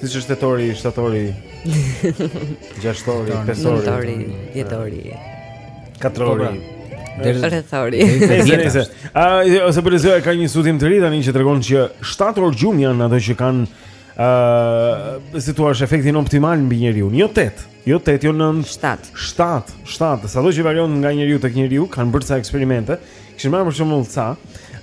Siç është tetori, shtatori, gjashtori, pesori, vjetori, katrori, rrethori. Ose për... ka një studim të ri tani që tregon që shtatë orë gjumë janë ato që kanë, uh, si të thuash efektin optimal mbi njeriun, jo tetë. Jo 8, jo 9, 7. 7, 7. Sado që varion nga njeriu tek njeriu, kanë bërë ca eksperimente. Kishin marrë për shembull ca,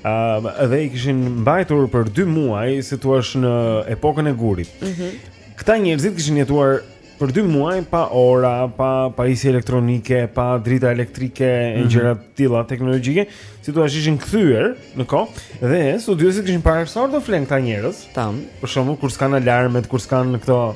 ë, uh, dhe i kishin mbajtur për 2 muaj, si thua, në epokën e gurit. Ëh. Mm -hmm. Këta njerëzit kishin jetuar për 2 muaj pa ora, pa pajisje elektronike, pa drita elektrike mm -hmm. e mhm. gjëra të tilla teknologjike, si thua, ishin kthyer në kohë dhe studiuesit kishin parë sa do flenë këta njerëz. Tam. Për shembull, kur s'kan alarmet, kur s'kan këto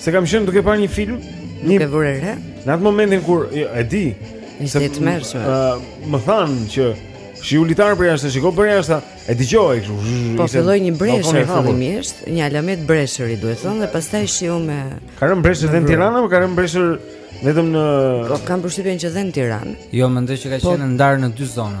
Se kam qenë duke parë një film, nuk e vura re. Në atë momentin kur jo, e di, se të mëshë. Ë, më thanë që shiu litar përjashta, shikoj përjashta, e dëgjoj kështu. Po filloi një breshër fillimisht, një alamet breshëri duhet thënë dhe pastaj shiu me Ka rënë breshër edhe në Tiranë apo ka rënë breshër vetëm në Po kam përshtypjen që dhe në Tiranë. Jo, mendoj që ka po- qenë ndarë në dy zona.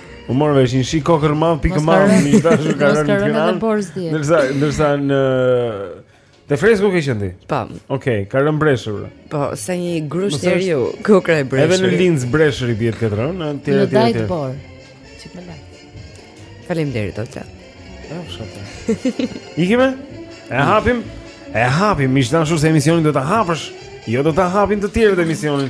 U mor vesh një shi kokërrmadh, pikëmadh, me dashur ka rënë në Tiranë. Ndërsa, ndërsa në... Te Fresku ke qenë ti? Po. Okej, okay, ka rënë breshër. Po, sa një grusht njeriu, kokrra e breshrit. Edhe në Linzë breshër i bie të ketë rënë, në tjera tjera. Në Dajt por. Çik më lart. Faleminderit Olta. Ja, shoqë. Ikim? E hapim. E hapim, me shumë dashuri se emisionin do ta hapësh. Jo do ta hapin të tjerët emisionin.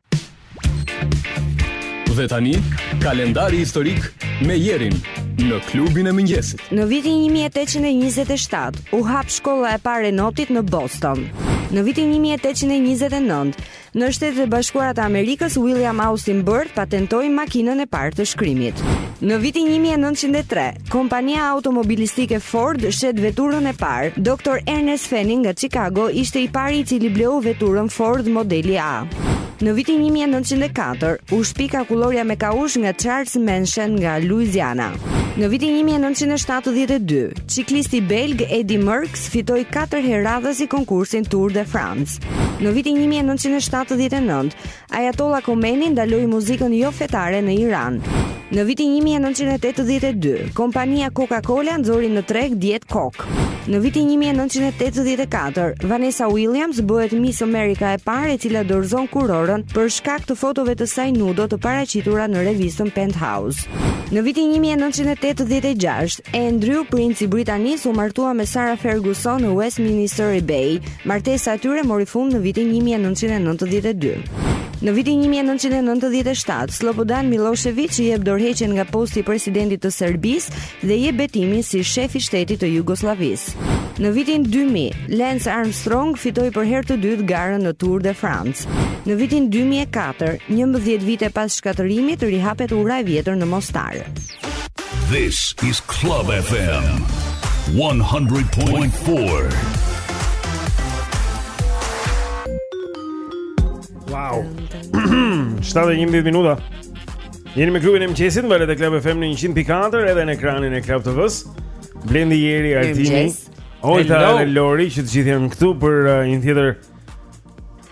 Dhe tani, kalendari historik me Jerin në klubin e mëngjesit. Në vitin 1827 u hap shkolla e parë e notit në Boston. Në vitin 1829, në Shtetet e Bashkuara të Amerikës, William Austin Burt patentoi makinën e parë të shkrimit. Në vitin 1903, kompania automobilistike Ford shet veturën e parë. Dr. Ernest Pfenning nga Chicago ishte i pari i cili bleu veturën Ford modeli A. Në vitin 1904, u shpik akullorja me kaush nga Charles Menches nga Louisiana. Në vitin 1972, çiklisti belg Eddy Merckx fitoi 4 herë radhazi konkursin Tour de France. Në vitin 1979, Ajatolla Khomeini ndaloi muzikën jo fetare në Iran. Në vitin një mijë e nëntëqind e tetëdhjetë e dy, kompania Coca-Cola nxori në treg Diet Coke. Në vitin një mijë e nëntëqind e tetëdhjetë e katër, Vanessa Williams bëhet Miss America e parë e cila dorëzon kurorën për shkak të fotove të saj nudo të paraqitura në revistën Penthouse. Në vitin një mijë e nëntëqind e tetëdhjetë e gjashtë, Andrew, princi i Britanisë, u martua me Sarah Ferguson në Westminster Abbey. Martesa e tyre mori fund në vitin një mijë e nëntëqind e nëntëdhjetë e dy. Në vitin një mijë e nëntëqind e nëntëdhjetë e shtatë, Sllobodan Millosheviç jep dorëheqjen nga posti i presidentit të Serbisë dhe jep betimin si shef i shtetit të Jugosllavisë. Në vitin dy mijë, Lance Armstrong fitoi për herë të dytë garën në Tour de France. Në vitin dy mijë e katër, njëmbëdhjetë vite pas shkatërrimit, rihapet ura e vjetër në Mostar. This is Club FM 100.4. Wow. 7:11 minuta. Jeni me klubin e mëngjesit, në valët e Club FM në 100.4 edhe në ekranin e Club TV-së Blendi, Jeri, Artini Ojta dhe Lori që të gjithë janë këtu për uh, një tjetër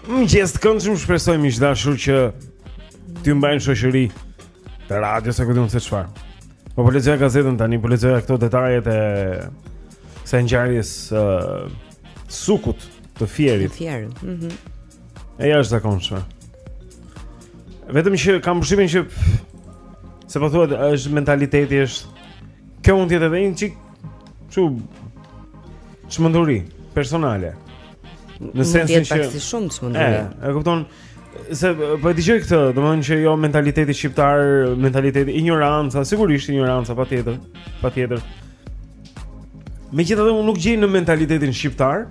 mëngjes të këndshëm shpresoj miq të dashur që t'ju mbajnë shoqëri te radio s'e di unë se çfarë po po lexoja gazetën tani, po lexoja këto detajet e kësaj ngjarjes uh, Sukut të Fierit. Të Fierit. Mhm. Mm e jashtëzakonshme. Vetëm që kam përshtypjen që se po thuhet është mentaliteti është kjo mund të jetë edhe një çik çu çmenduri personale. Në sensin që është shumë çmenduri. E kupton se po e dëgjoj këtë, domethënë që jo mentaliteti shqiptar, mentaliteti injoranca, sigurisht injoranca patjetër, patjetër. Megjithatë unë nuk gjej në mentalitetin shqiptar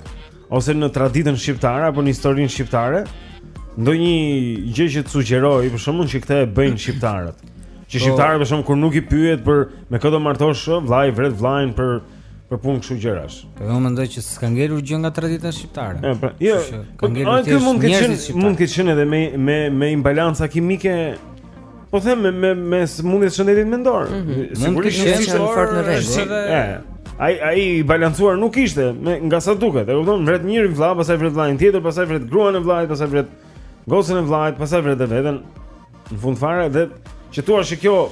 ose në traditën shqiptare apo në historinë shqiptare ndonjë gjë që të sugjerojë, për shembull që këtë e bëjnë shqiptarët. Që po. shqiptarët për shembull kur nuk i pyet për me kë do martohesh, vllai vret vllain për për punë kështu gjërash. Edhe unë mendoj që s'ka ngelur gjë nga tradita shqiptare. Ja, pra, jo. Ka po, ngelur ti mund të ketë mund të ketë edhe me me me imbalanca kimike Po them me me me sëmundje të shëndetit mendor. Mm -hmm. Sigurisht nuk ishte fort në rregull. Ëh. Ai ai i balancuar nuk ishte, me, nga sa duket. E kupton, vret njërin vëlla, pastaj vret vëllain tjetër, pastaj vret gruan e vëllait, pastaj vret gocën e vëllait, pastaj vret edhe veten. Në fund fare dhe që të thuash se kjo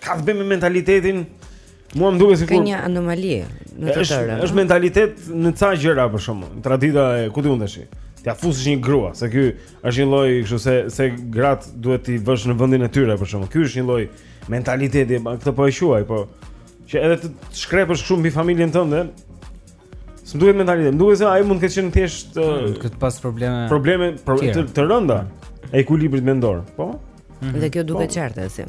ka të bëjë me mentalitetin Mua më duket sikur ka një anomali në të tërë. Është mentalitet në ca gjëra për shembull. Tradita e ku di unë tashi. T'ia fusësh një grua, se ky është një lloj, kështu se se gratë duhet t'i vësh në vendin e tyre për shembull. Ky është një lloj mentaliteti, këtë po e quaj, po që edhe të shkrepësh shumë mbi familjen tënde. S'më duket mentalitet. Duket se ai mund të ketë qenë thjesht hmm, ketë pas probleme. Probleme pro, të, të rënda të ekuilibrit mendor, po? Mm -hmm. Dhe kjo duket po. qartazi.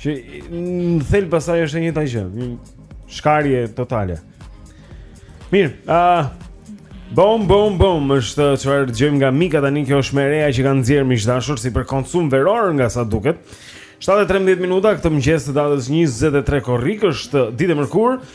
Që në thelb pastaj është e njëjta gjë Një shkarje totale Mirë, a... Uh, Bom, bom, bom, është çfarë dëgjojmë nga Mika tani kjo është më e reja që kanë nxjerrë miq të dashur si për konsum veror nga sa duket 7.13 minuta, këtë mëngjes të datës 23 korrik është ditë e mërkurë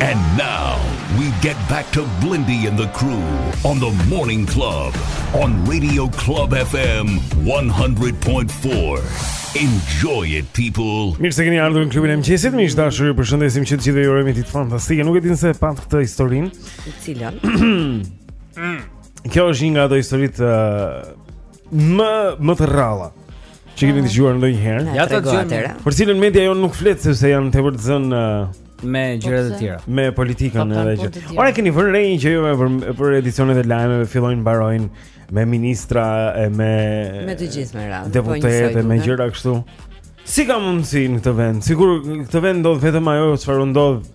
And now we get back to Blendi and the crew on the morning club on Radio Club FM 100.4. Enjoy it people. Mirë se keni ardhur në klubin e mëngjesit. Miq të dashur, ju përshëndesim që të gjithëve ju urojmë ditë fantastike. Nuk e din se e patë këtë historinë. Të cilën? Kjo është një nga ato historitë uh, më më të rralla që keni dëgjuar ndonjëherë. Na Ja ta trego dëgjojmë. atëherë. Për cilën media jonë nuk flet sepse janë tepër të zënë uh, me po gjëra të tjera. Me politikën edhe që. Ore keni vënë re një gjë jo, për për edicionet e lajmeve, fillojnë mbarojnë me ministra e me me të gjithë me radhë. Po, Deputetë me gjëra kështu. Si ka mundësi në këtë vend? Sikur këtë vend ndodh vetëm ajo çfarë ndodh.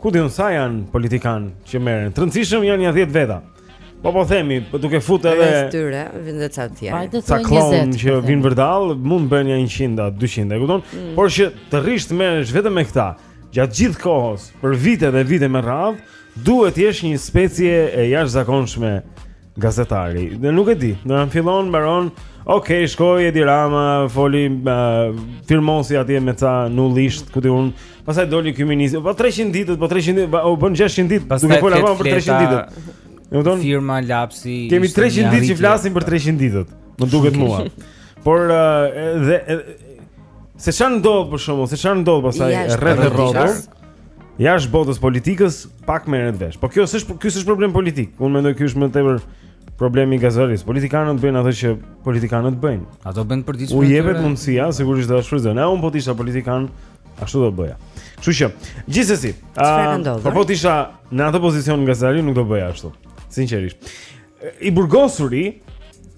Ku di unë sa janë politikanë që merren? Të rëndësishëm janë nja 10 veta. Po po themi, po duke fut edhe Rreth tyre vijnë dhe ca të tjerë. Hajde të ca thuaj kllounë 20. që po vijnë vërdallë, mund të bëhen nja 100, a 200, e kupton? Mm. Por që të rrish të merresh vetëm me këta, gjatë gjithë kohës, për vite dhe vite me radhë, duhet të jesh një specie e jashtëzakonshme gazetari. Dhe nuk e di, do të fillon mbaron, ok, shkoi Edi Rama, foli uh, firmosi atje me ca nullisht, ku di unë, Pastaj doli ky ministër, po 300 ditët, po 300 ditë, u bënë 600 ditë, duke Pastaj folur flet për 300 fleta, ditët. E kupton? Firma lapsi. Kemi ishte 300 një ditë që arritje. flasim për 300 ditët. Më duket Shumë mua. keq. Por ë, edhe edhe- se ça ndodh për shembull, se ça ndodh pastaj Jashtë rreth politikës. rrotull. Jashtë botës së politikës pak merret vesh. Po kjo s'është ky s'është problem politik. Unë mendoj ky është më tepër problemi i gazetarisë. Politikanët bëjnë atë që politikanët bëjnë. Ato bëjnë për diçka. U jepet mundësia, sigurisht do ta shfrytëzojnë. A unë po të isha politikan, Ashtu do bëja. Kështu që, gjithsesi, po po t'isha në atë pozicion gazetari nuk do bëja ashtu. Sinqerisht. I burgosuri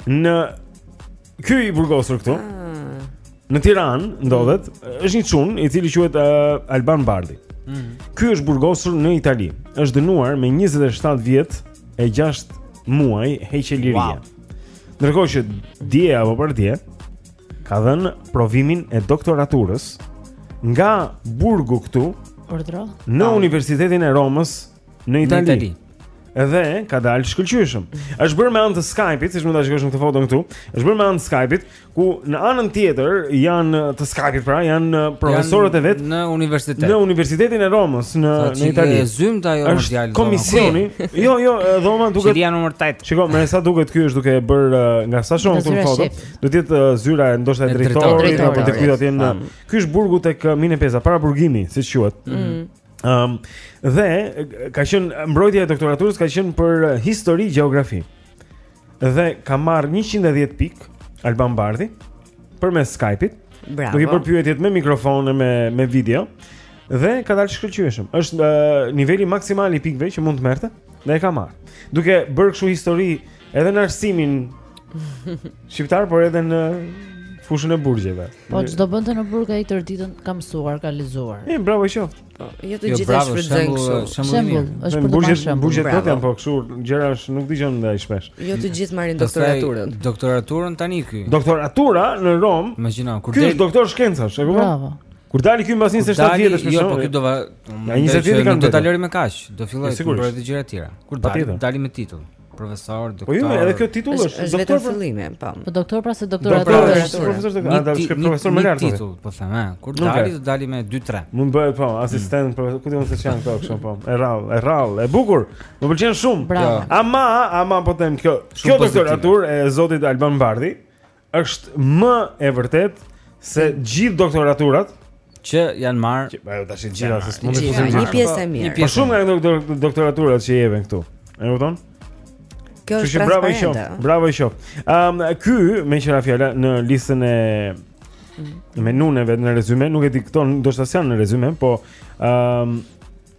në ky i burgosur këtu. Ah. Në Tiranë ndodhet, është një çun i cili quhet uh, Alban Bardhi. Mm -hmm. Ky është burgosur në Itali. Është dënuar me 27 vjet e 6 muaj heqje lirie. Wow. Ndërkohë që dje apo pardje, ka dhënë provimin e doktoraturës nga burgu këtu Urdhëro. në Universitetin e Romës në Itali. Në Itali. Dhe ka dalë shkëlqyeshëm. Është bërë me anë të Skype-it, siç mund ta shikosh në këtë foto këtu. Është bërë me anë të Skype-it, ku në anën tjetër janë të Skype-it, pra janë uh, profesorët e vet në universitet. Në Universitetin e Romës në Sa në Itali. Është zymtë ajo më djalë. Është komisioni. Jo, jo, dhoma duket. Qelia numër 8. Shiko, me sa duket ky është duke e bërë uh, nga sa shoh unë këtu në foto. Do të jetë zyra e ndoshta e drejtorit apo dikujt atje në. Ky është burgu tek Mine Peza, paraburgimi, siç quhet. Ëm mm. um, dhe ka qenë mbrojtja e doktoraturës ka qenë për histori gjeografi. Dhe ka marrë 110 pikë Alban Bardhi përmes Skype-it. Bravo. Duke bërë pyetjet me mikrofon e me me video. Dhe ka dalë shkëlqyeshëm. Është uh, niveli maksimal i pikëve që mund të merrte dhe e ka marrë. Duke bërë kështu histori Edhe në arsimin shqiptar, por edhe në fushën e burgjeve. Po ç'do bënte në burg ai tërë ditën ka mësuar, ka lexuar. E bravo i qoftë. Po, jo të jo, gjithë e shfrytëzojnë kështu. Shembull, është për burgjet, burgjet këto janë po kështu, gjëra që nuk dëgjon dhe aq shpesh. Jo të gjithë marrin doktoraturën. Doktoraturën tani ky. Doktoratura në Romë. Imagjino, kur del. Ky është doktor shkencash, e kupton? Bravo. Kur të dali ky mbas 27 vjetësh më shumë. Jo, po ky do va. Ja 20 vjet kanë. S'do ta lëri me kaq, do fillojë të bëjë gjëra të tjera. Kur të dali, të dali me titull. profesor, doktor. Po jo, edhe kjo titull është është vetëm fillimi, po. Po doktor pra se doktor atë është profesor doktor, atë është profesor më lart. Titull, po them, ha. Kur të dali, do dali me 2-3. Mund bëhet po, asistent, mm. profesor, ku di unë se ç'janë këto kështu po. E rrallë, e rrallë, e bukur. Më pëlqen shumë. Ama, ama po them kjo. Kjo doktoraturë e zotit Alban Bardhi është më e vërtetë se gjithë doktoraturat që janë marrë që ajo tash gjithë as mund të thonë një pjesë e mirë. Po shumë nga doktor, doktoraturat që jepen këtu. E kupton? Kjo është transparente. Bravo i qoftë. Bravo i qoftë. Ëm um, ky meqë ra fjala në listën e mm. menuneve në rezume, nuk e di këto ndoshta s'janë në rezume, po ëm um,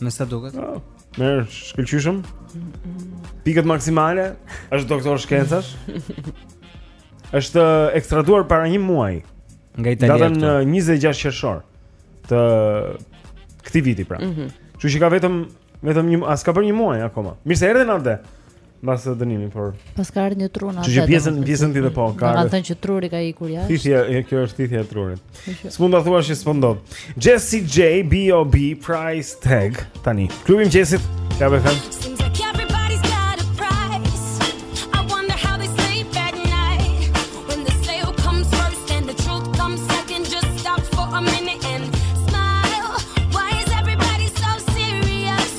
Me sa duket. Oh, Mirë, shkëlqyeshëm. Pikët maksimale, është doktor shkencash. Është eh, ekstraduar para një muaji. Nga Italia. Datën 26 eh, qershor të këtij viti pra. Mm -hmm. Kështu që ka vetëm, vetëm një, as ka bërë një muaj akoma. Mirë se erdhe në atdhe Mbas dënimit, por paska ardhur një tru atë. Që pjesën, pjesën ti dhe po, ka. Ka thënë që truri ka ikur jashtë. Thithja, e kjo është thithja e trurit. S'mund ta thuash që s'po ndodh. Jessie J B O B Price Tag tani. Klubi i Mëngjesit, ka vënë.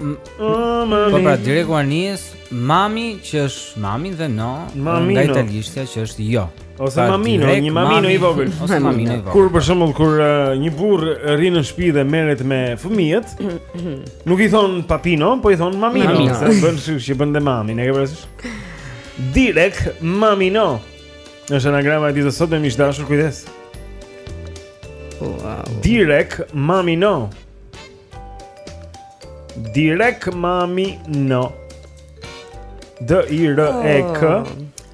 Po pra direkt anijes mami që është mami dhe no nga italishtja që është jo. Ose pra, mamino, një mamino i vogël. Ose mamino i vogël. Kur për shembull kur uh, një burrë rri në shtëpi dhe merret me fëmijët, nuk i thonë papino, po i thonë mamino, mamino. se bën siç e bën dhe mami, e ke parasysh? Direkt mamino. Në anagrama e ditës sot miq të dashur, kujdes. Wow. Direkt mamino. Direk mami no. D I R E K oh.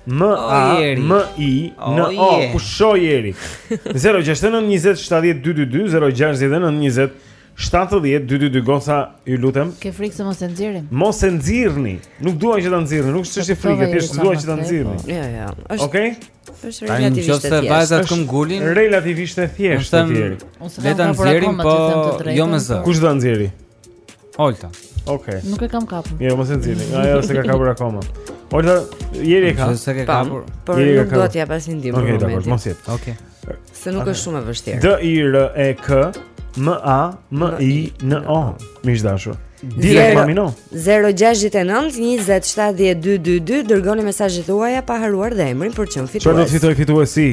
M A M I N O ku je o jeri 069 20 70 222 069 20 70 222 Goca ju lutem. Ke frikë se mos e nxjerrim? Mos e nxirrni. Nuk dua që ta nxirrni, nuk është çështje frike, thjesht s'dua që ta nxirrni. Jo, jo. Është Okej. Është relativisht e thjeshtë. Vajzat këmbëngulin. Relativisht e thjeshtë. Le ta nxjerrim po jo me zë. Kush do ta nxjerrë? Olta. Okej. Nuk e kam kapur. Jo, mos e nxirrni. Ajo s'e ka kapur akoma. Olta, jeri e ka. S'e ka kapur. Por nuk do t'ja jap ndihmë. Okej, dakor, mos jep. Okej. Se nuk është shumë e vështirë. D I R E K M A M I N O. Miq të dashur. Direkt më mino. 069 2070222 dërgoni mesazhet tuaja pa harruar dhe emrin për të qenë fitues. Çfarë do të fitojë fituesi?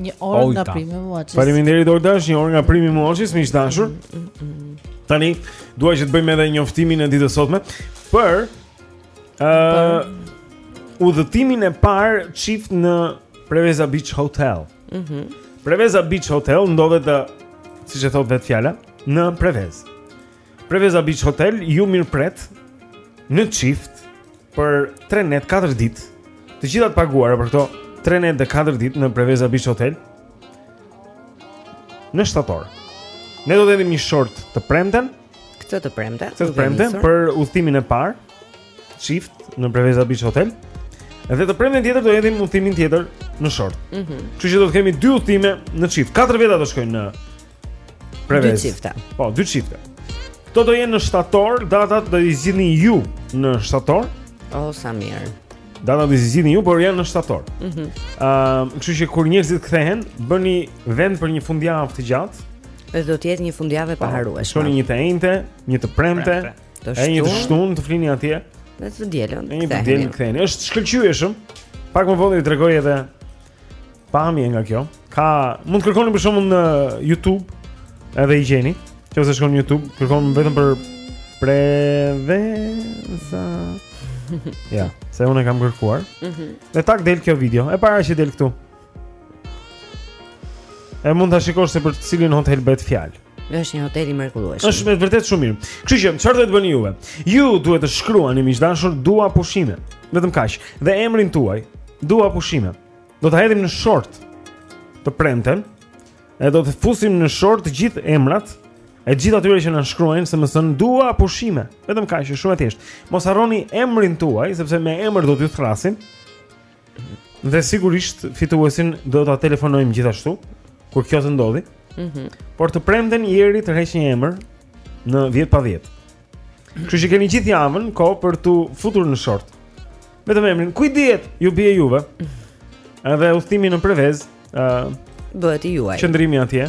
Një orë nga primi muaçis. Faleminderit Olta, një orë nga primi muaçis, miq të dashur. Tani dua që të bëjmë edhe njoftimin e ditës sotme për Ë uh, udhëtimin e parë çift në Preveza Beach Hotel. Mhm. Mm Preveza Beach Hotel ndodhet siç e thotë vetë fjala, në Prevezë. Preveza Beach Hotel ju mirëpret në çift për 3 net 4 ditë. Të gjitha të paguara për këto 3 net dhe 4 ditë në Preveza Beach Hotel. Në shtator. Ne do të hedhim një short të premten. Këtë të premte. Këtë të premte për udhëtimin e parë çift në Preveza Beach Hotel. Edhe të premten tjetër do hedhim udhëtimin tjetër në short. Mhm. Mm Kështu që do të kemi dy udhëtime në çift. Katër veta do shkojnë në Preveza. Dy çifte. Po, dy çifte. Kto do jenë në shtator, datat do i zgjidhni ju në shtator. Oh, sa mirë. Datat do i zgjidhni ju, por janë në shtator. Ëh, mm -hmm. uh, kështu që kur njerëzit kthehen, bëni vend për një fundjavë të gjatë. Dhe do të jetë një fundjavë e po, paharrueshme. Shkoni një të enjte, një të premte, e një të shtunë të flini atje. Dhe të dielën. Dhe të dielën ktheheni. Është e shkëlqyeshme. Pak më vonë ju tregoj edhe Pamje nga kjo. Ka, mund të kërkoni për shembull në YouTube edhe i gjeni. Nëse shkon në YouTube, kërkon vetëm për Preveza. ja, se unë e kam kërkuar. Mhm. Mm dhe tak del kjo video. E para që del këtu. E mund ta shikosh se për cilin hotel bëhet fjalë. Është një hotel i mrekullueshëm. Është me vërtet shumë mirë. Kështu që çfarë duhet të bëni juve? Ju duhet të shkruani miq të dashur dua pushime. Vetëm kaq. Dhe emrin tuaj. Dua pushime. Do ta hedhim në short të premten. E do të fusim në short të gjithë emrat e të gjithë atyre që na shkruajnë në SMS dua pushime. Vetëm kaq, është shumë e thjeshtë. Mos harroni emrin tuaj sepse me emër do t'ju thërrasim. Dhe sigurisht fituesin do ta telefonojmë gjithashtu kur kjo të ndodhi. Mhm. Mm Por të premten Jeri tërheq një emër në 10 pa 10. Kështu që keni gjithë javën kohë për t'u futur në short. Vetëm emrin, ku dihet? Ju bie juve. Edhe udhëtimi në Prevez, ë, uh, bëhet i juaj. Qëndrimi atje.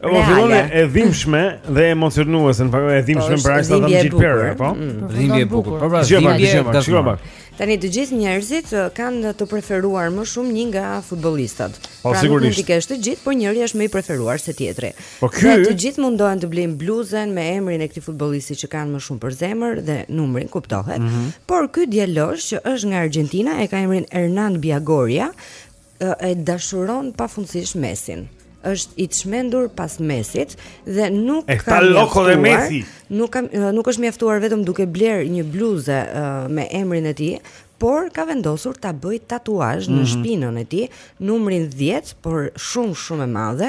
Po, fillon e- e dhimbshme dhe emocionuese, në fakt e dhimbshme është për aq sa dhimbje e bukur. Po pra, po. Mm. Përfundon Dhimbje e bukur. bukur. Po pra, Dëgjoj pak, dhimbje dëgjoj pak, gazma. shiko pak. Tani të gjithë njerëzit ë, kanë të preferuar më shumë një nga futbollistët. Po, pra nuk mund sigurisht. t'i kesh të gjithë, por njëri është më i preferuar se tjetri. Po, ky- Dhe të gjithë mundohen të blejnë bluzën me emrin e këtij futbollisti që kanë më shumë për zemër dhe numrin kuptohet. Mhm. Por ky djalosh që është nga Argjentina e ka emrin Hernan Biagoria e dashuron pafundësisht Messin. Është i çmendur pas Messit dhe nuk e ka loko de Messi. Nuk ka nuk është mjaftuar vetëm duke bler një bluzë uh, me emrin e tij, por ka vendosur ta bëjë tatuazh mm -hmm. në mhm. shpinën e tij, numrin 10, por shumë shumë e madhe,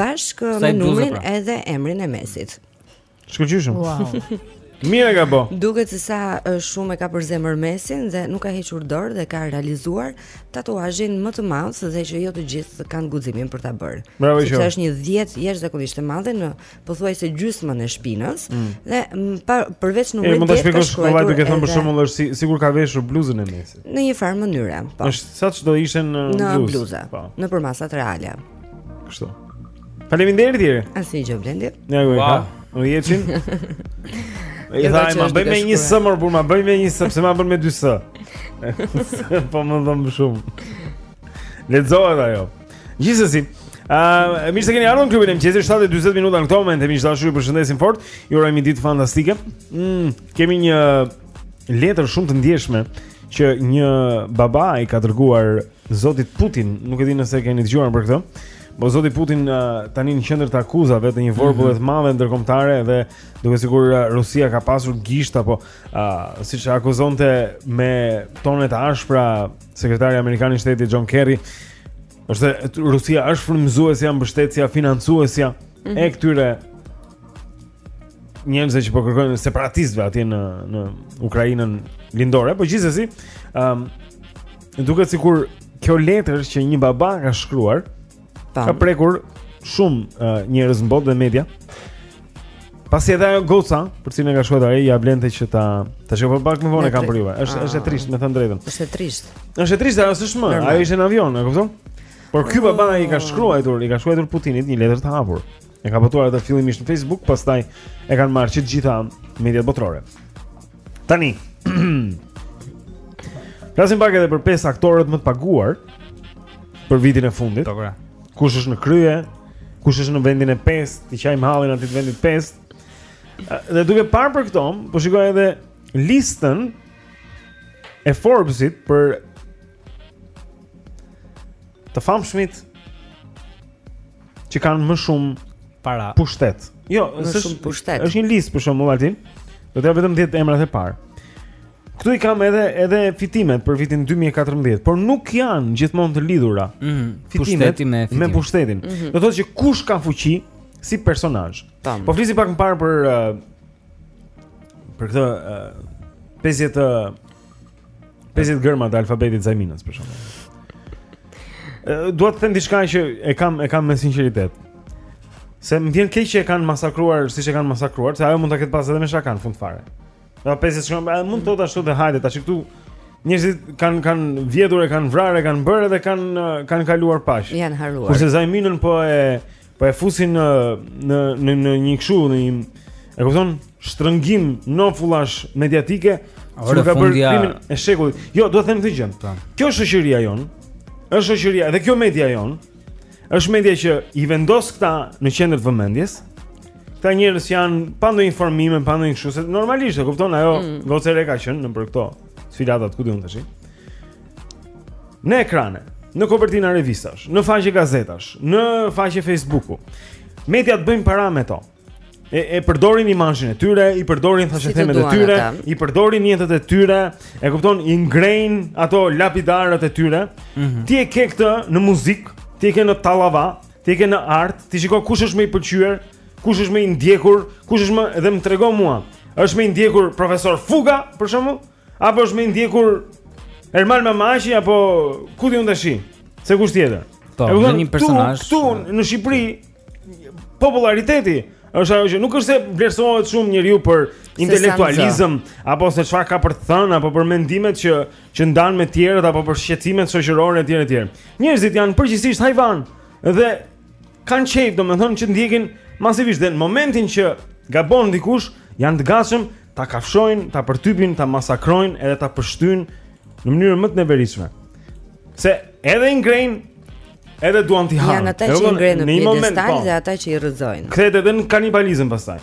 bashkë me numrin pra. edhe emrin e Messit. Shkëlqyshëm. Wow. Mirë e ka bo Duket sa shumë e ka për zemër Messin Dhe nuk ka hequr dorë dhe ka realizuar Tatuazhin më të madh Dhe që jo të gjithë e kanë guximin për ta bërë Bravo i qoftë është një dhjetë jashtëzakonisht e madhe Në pothuajse gjysmën e shpinës mm. Dhe pa, përveç numrit dhjetë ka shkruajtur Mund të duke thënë për shembull është si, sikur ka veshur bluzën e Messit Në një farë mënyre po. Është sa ç'do ishte në, në bluzë po. Në përmasat reale Kështu Faleminderit Jeri. Asgjë Blendi. Ja ku e ka. U jepim. Ai tha, "Ma bëj me një s më mirë, ma bëj me një s, pse ma bën me dy s." Po më dhemb shumë. Lexohet ajo. Gjithsesi, ë, uh, mirë se keni ardhur në klubin e mëngjesit 7:40 minuta në këtë moment, e miq të dashur, ju përshëndesim fort. Ju urojmë një ditë fantastike. Mm, kemi një letër shumë të ndjeshme që një baba i ka dërguar Zotit Putin, nuk e di nëse keni dëgjuar për këtë. Po zoti Putin tani në qendër të akuzave të një mhm. vorbulle të madhe ndërkombëtare dhe duket sikur Rusia ka pasur gisht apo uh, siç akuzonte me tone të ashpra sekretari amerikan i shtetit John Kerry. Është Rusia është frymëzuesja, mbështetësja, financuesja mm -hmm. e këtyre njerëzve që po kërkojnë separatistëve atje në në Ukrainën lindore, po gjithsesi, ëm um, Duket sikur kjo letër që një baba ka shkruar ka prekur shumë uh, njerëz në botë dhe media. Pasi edhe ajo goca, për cilën e ka shkruar ai, ja Blendi që ta ta shikoj pak më vonë kam për juve. Është është e ah. trishtë, me thënë drejtën. Është e trishtë. Është e trishtë, ajo s'është më. Ajo ishte në avion, e kupton? Por ky baba i ka shkruar, i ka shkruar Putinit një letër të hapur. E ka botuar atë fillimisht në Facebook, pastaj e kanë marrë të gjitha mediat botërore. Tani. Flasim pak edhe për pesë aktorët më të paguar për vitin e fundit. Dobra. Kush është në krye? Kush është në vendin e 5? T'i qajmë hallin aty në vendin e 5. Dhe duke parë për këto, po shikoj edhe listën e Forbesit për të famshmit që kanë më shumë pushtet. Jo, është shumë pushtet. Është një listë për shembull Altin. Do them vetëm 10 emrat e parë. Këtu i kam edhe edhe fitimet për vitin 2014, por nuk janë gjithmonë të lidhura. Mm -hmm. Fitimet me pushtetin. Mm -hmm. Do të thotë që kush ka fuqi si personazh. Po flisnim pak më parë për uh, për këtë uh, 50 uh, Pesë gërma të alfabetit Zaiminës për shembull. Dua të them diçka që e kam e kam me sinqeritet. Se më vjen keq që e kanë masakruar, siç e kanë masakruar, se ajo mund ta ketë pas edhe me shaka në fund fare. Ajo pesë shkon, mund të thotë ashtu dhe hajde tashi këtu njerëzit kanë kanë vjedhur e kanë vrarë e kanë bërë dhe kanë kanë kaluar paq. Janë harruar. Kurse Zaiminën po e Po e fusin në në në në një kështu në një e kupton shtrëngim në fullash mediatike që ka bërë krimin e shekullit. Jo, do të them këtë gjë. Po. Kjo shoqëria jonë, është shoqëria dhe kjo media jonë, është media që i vendos këta në qendër të vëmendjes. Këta njerëz janë pa ndonjë informime, pa ndonjë kështu se normalisht e kupton ajo mm. gocere ka qenë nëpër këto sfilatat ku di unë tashi. Në ekrane, në kopertina revistash, në faqe gazetash, në faqe Facebooku. Mediat bëjnë para me to. E, e përdorin imazhin e tyre, i përdorin thashethemet e tyre, i përdorin jetët e tyre, e kupton, i ngrejnë ato lapidarët e tyre. Mm -hmm. Ti e ke këtë në muzikë, ti e ke në tallava, ti e ke në art, ti shiko kush është më i pëlqyer, kush është më i ndjekur, kush është më dhe më trego mua. Është më i ndjekur profesor Fuga, për shembull, Apo është më i ndjekur Ermal Mamaqi apo ku di unë tashi se kush tjetër? Po, është një personazh. Ktu në Shqipëri popullariteti është ajo që nuk është se vlerësohet shumë njeriu për intelektualizëm apo se çfarë ka për të thënë apo për mendimet që që ndan me të tjerët apo për shqetësimet shoqërore etj etj. Njerëzit janë përgjithësisht hajvanë dhe kanë qejf domethënë që ndjekin masivisht dhe në momentin që gabon dikush janë të gatshëm ta kafshojnë, ta përtypin, ta masakrojnë edhe ta pështyjnë në mënyrën më të neveritshme. Se edhe i ngrejnë, edhe duan t'i hanë. Janë ata që i ngrejnë në pjedestal po. dhe ata që i rrëzojnë. Kthehet edhe në kanibalizëm pastaj.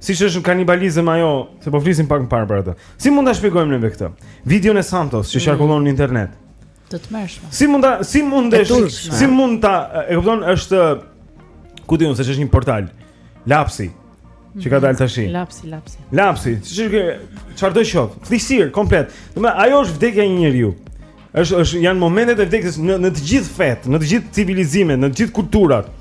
Siç është kanibalizëm ajo, se po flisnim pak më parë për atë. Si mund ta shpjegojmë neve këtë? Videon e Santos që mm. qarkullon në internet. Të tmerrshme. Si mund ta si mundesh? Si mund ta e kupton është ku diun se ç'është një portal. Lapsi. Që ka dalë tash. Lapsi, lapsi. Lapsi, siç që çfarë do të thotë? Plehërisht komplet. Domethënë ajo është vdekja e një njeriu. Është është janë momentet e vdekjes në në të gjithë fetë, në të gjithë civilizimet, në të gjithë kulturat.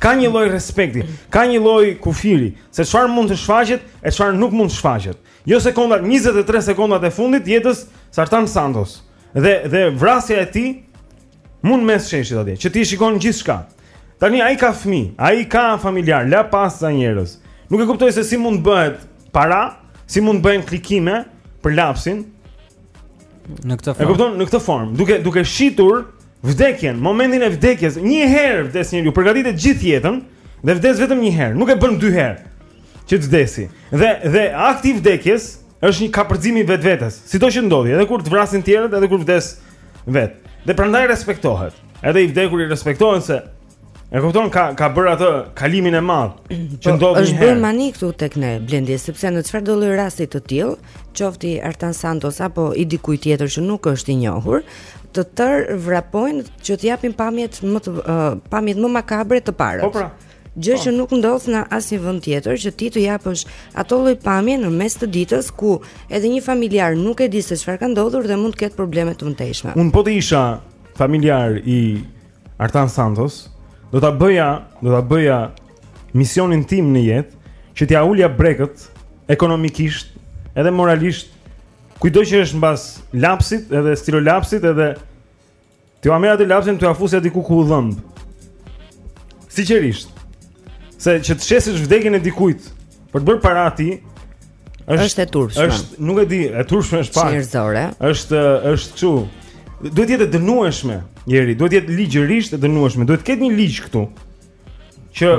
Ka një lloj respekti, ka një lloj kufiri se çfarë mund të shfaqet e çfarë nuk mund të shfaqet. Jo sekonda, 23 sekondat e fundit jetës së Artan Santos. Dhe dhe vrasja e tij mu në mes sheshit atje, që ti shikon gjithçka. Tani ai ka fëmijë, ai ka familjar, la pas sa njerëz. Nuk e kuptoj se si mund të bëhet para, si mund të bëhen klikime për lapsin. Në këtë formë. E kupton, në këtë formë, duke duke shitur vdekjen, momentin e vdekjes, një herë vdes njeriu, përgatitet gjithë jetën dhe vdes vetëm një herë, nuk e bën dy herë që të vdesi. Dhe dhe akti i vdekjes Është një kapërcim i vetvetes. Sido që të ndodhi, edhe kur të vrasin tjerët, edhe kur vdes vet. Dhe prandaj respektohet. Edhe i vdekuri respektohet se e kupton ka ka bër atë kalimin e madh që po, ndodhi. Është bërë mani këtu tek ne Blendi, sepse në çfarëdo lloj rasti të tillë, qoftë Artan Santos apo i dikujt tjetër që nuk është i njohur, të tërë vrapojnë që të japin pamjet më të uh, pamjet më makabre të parët. Po pra. gjë po. që nuk ndodh në asnjë vend tjetër që ti të japësh ato lloj pamje në mes të ditës ku edhe një familjar nuk e di se çfarë ka ndodhur dhe mund të ketë probleme të mëtejshme. Unë po të isha familjar i Artan Santos, do ta bëja, do ta bëja misionin tim në jetë që t'ia ulja brekët ekonomikisht edhe moralisht kujdo që është mbas lapsit edhe stilolapsit edhe t'ua merrja atë lapsin t'ua fusja diku ku u dhemb. Sinqerisht. Se që të shesësh vdekjen e dikujt për të bërë para ti është është e turpshme. Është, nuk e di, e turpshme është pak. Njerëzore. Është është kështu. Duhet të jetë e dënueshme, Jeri, duhet të jetë ligjërisht e dënueshme. Duhet të ketë një ligj këtu. Që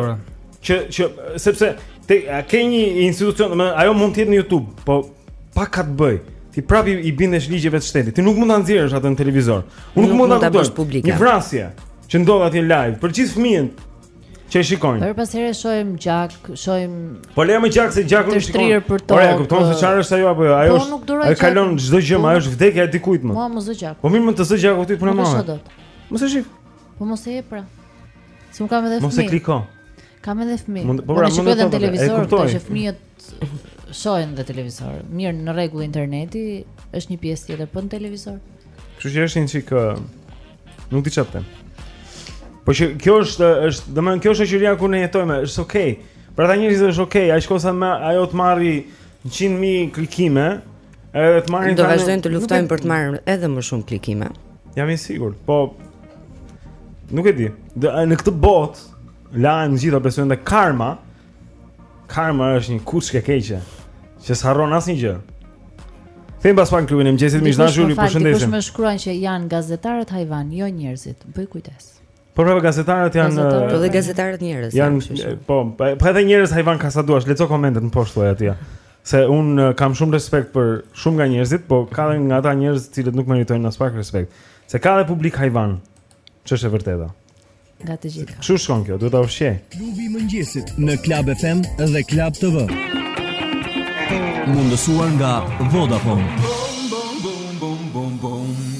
që që sepse ti e ke një institucion, më ajo mund të jetë në YouTube, po pak ka të bëj. Ti prapë i bindesh ligjeve të shtetit. Ti nuk mund ta nxjerrësh atë në televizor. Unë nuk mund ta bësh publike. Një vrasje që ndodh atje live për gjithë fëmijët që e shikojnë. Për pas herë shohim gjak, shohim Po lëre më gjak se gjaku nuk shikon. Por e kupton se çfarë është ajo apo jo? Ajo po, është. Ai kalon çdo gjë, po, ajo është vdekja e dikujt më. Po më zë gjaku. Po mirë me të zë gjaku ti punë më. Mos e shih. Po mos e pra. Se un kam edhe fëmijë. Mos e kliko. Kam edhe fëmijë. Mund po pra, mund të shikoj televizor, këto që fëmijët shohin në televizor. Mirë, në rregull interneti është një pjesë tjetër po në televizor. Kështu që është një çik nuk di çfarë them. Po që kjo është është, domethënë kjo është shoqëria ku ne jetojmë, është okay. Për ata njerëz është okay, ai shkon sa ajo të marri 100.000 klikime, Edhe të marrin Do vazhdojnë të luftojnë për të marrë edhe më shumë klikime. Jam i sigurt. Po nuk e di. Në këtë botë lahen gjithë ato besojnë te karma. Karma është një kuçkë e keqe që s'harron asnjë gjë. Them pas pak klubin e mëngjesit, miq dashur, ju përshëndesim. Dikush më shkruan që janë gazetarët hajvan, jo njerëzit. Bëj kujdes. Po pra gazetarët janë Po dhe gazetarët njerëz janë. Po, po, po edhe njerëz hajvan ka sa duash, lexo komentet poshtë aty. Se unë eh, kam shumë respekt për shumë nga njerëzit, po ka dhe nga ata njerëz të cilët nuk meritojnë as pak respekt. Se ka dhe publik hajvan. Ç'është e vërteta. Nga të gjitha. Ç'u shkon kjo? Duhet ta ushqej. Klubi i mëngjesit në Club FM dhe Club TV. Mundësuar nga Vodafone. Bom, bom, bom, bom, bom, bom.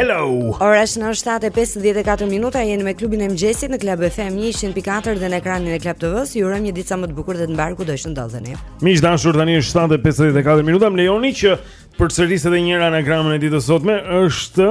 Hello. Ora është në 7:54 minuta, jeni me klubin e mëngjesit në Club FM 104 dhe në ekranin e Club TV-së. Ju urojmë një ditë sa më të bukur dhe të mbarë kudo të ndodheni. Miq dashur, tani është 7:54 minuta, më lejoni që të përsëris edhe një herë anagramën e ditës sotme është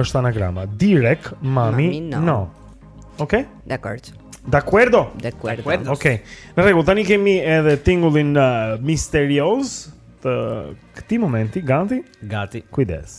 Është anagrama. Direk mamino. Okej? Okay? Dakor. Dakuerdo. Dakuerdo. Okej. Okay. Në rregull, tani kemi edhe tingullin uh, misterioz të këtij momenti. Gati. Gati. Kujdes.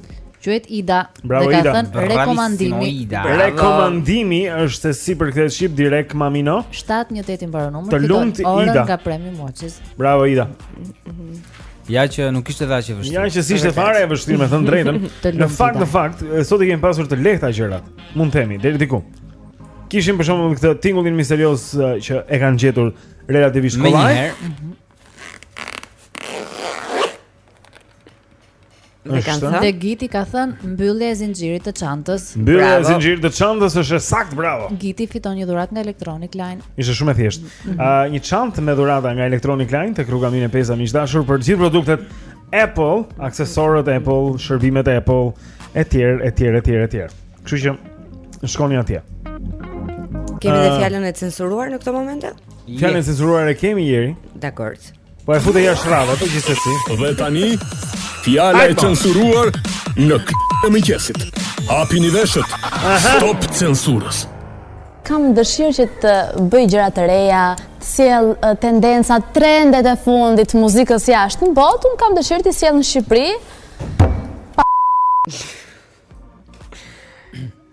Quhet Ida Bravo, dhe ka Ida. thënë Bravissimo, rekomandimi Ida. Bravo. Rekomandimi është pra si përkthehet shqip direk mamino. 718 i mbaron numri. Të fiton lumtë, orën Ida. nga Premium Watches. Bravo Ida. Ja që nuk ishte dhe aq e vështirë. Ja që s'ishte fare e vështirë me thënë drejtën. Të Në lumtë, fakt, Ida. në fakt, e, sot i kemi pasur të lehta gjërat, mund të themi, deri diku. Kishim për shembull këtë tingullin misterioz e, që e kanë gjetur relativisht Me një kollaj. herë. Dhe kanë thënë Dhe Giti ka thënë mbyllja e zinxhirit të çantës. Mbyllja e zinxhirit të çantës është e saktë, bravo. Giti fiton një dhuratë nga Electronic Line. Ishte shumë e thjeshtë. Ëh, mm -hmm. uh, një çantë me dhurata nga Electronic Line tek rruga Mine Peza miq dashur për të gjithë produktet Apple, aksesorët Apple, shërbimet Apple, etj, etj, etj, etj. Kështu që shkoni atje. Kemi uh, dhe fjalën e censuruar në këtë moment? Fjalën e censuruar e kemi i thamë. Dakor. Po e futa jashtë radhe, po gjithsesi. Dhe tani fjala e censuruar në klubin e mëngjesit. Hapini veshët. Stop censurës. Kam dëshirë që të bëj gjëra të reja, të sjell tendenca, trendet e fundit të muzikës jashtë në botë, unë kam dëshirë t'i sjell në Shqipëri.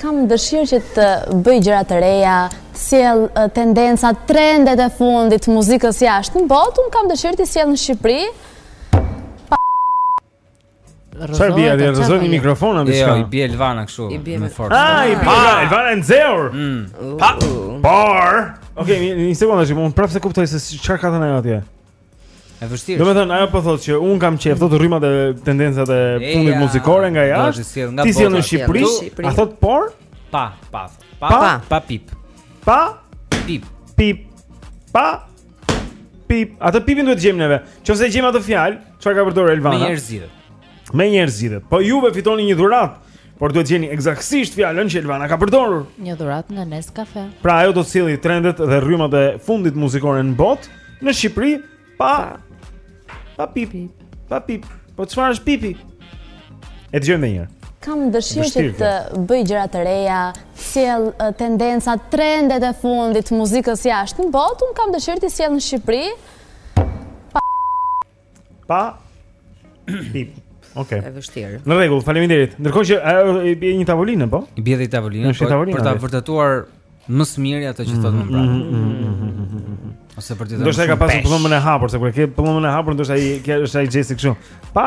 Kam dëshirë që të bëj gjëra të reja, të sjell tendenca, trendet e fundit të muzikës jashtë në botë, unë kam dëshirë t'i sjell në Shqipëri. Pa... Çfarë bie atje? Rrëzon një mikrofon apo çka? Jo, i bie Elvana kështu. I bie me forcë. Ah, i bie ah, Elvana e nxeur. Mm. Pa. Por. Okej, një sekondë, se prapë s'e kuptoj se çfarë ka thënë ajo atje. E vështirë. Domethënë ajo po thotë që un kam qejf thotë rrymat e tendencat e fundit muzikore nga jashtë. T'i sjell në Shqipëri, a thot po? Pa, pa. Pa, pa, pa pip. Pa pip. Pip. Pa pip. Atë pipin duhet të gjejmë neve. Nëse gjejmë atë fjalë, çfarë ka përdorur Elvana? Menjëherë zgjidhet. Menjëherë zgjidhet. Po juve fitoni një dhuratë Por duhet të gjeni eksaktësisht fjalën që Elvana ka përdorur. Një dhuratë nga Nescafe. Pra ajo do të sjellë trendet dhe rrymat e fundit muzikore në botë, në Shqipëri pa pa pip. Pa pip. Po çfarë është pipi? E dëgjojmë edhe një herë. Kam dëshirë që të bëj gjëra të reja, sjell tendenca, trendet e fundit muzikës jashtë në botë, un kam dëshirë t'i sjell në Shqipëri. Pa pip. Okej. Okay. Është e vështirë. Në rregull, faleminderit. Ndërkohë që ajo i bie një tavolinë, po? I bie një tavolinë, po, tavolinë, për ta vërtetuar më së miri atë që thotë, mhm, pra. Mhm, mhm, Ose për të thënë. Do ta ketë pas pëllëmën e hapur, sepse kur e ke pëllëmën e hapur, ndoshta ai është ai gjesti kështu. Pa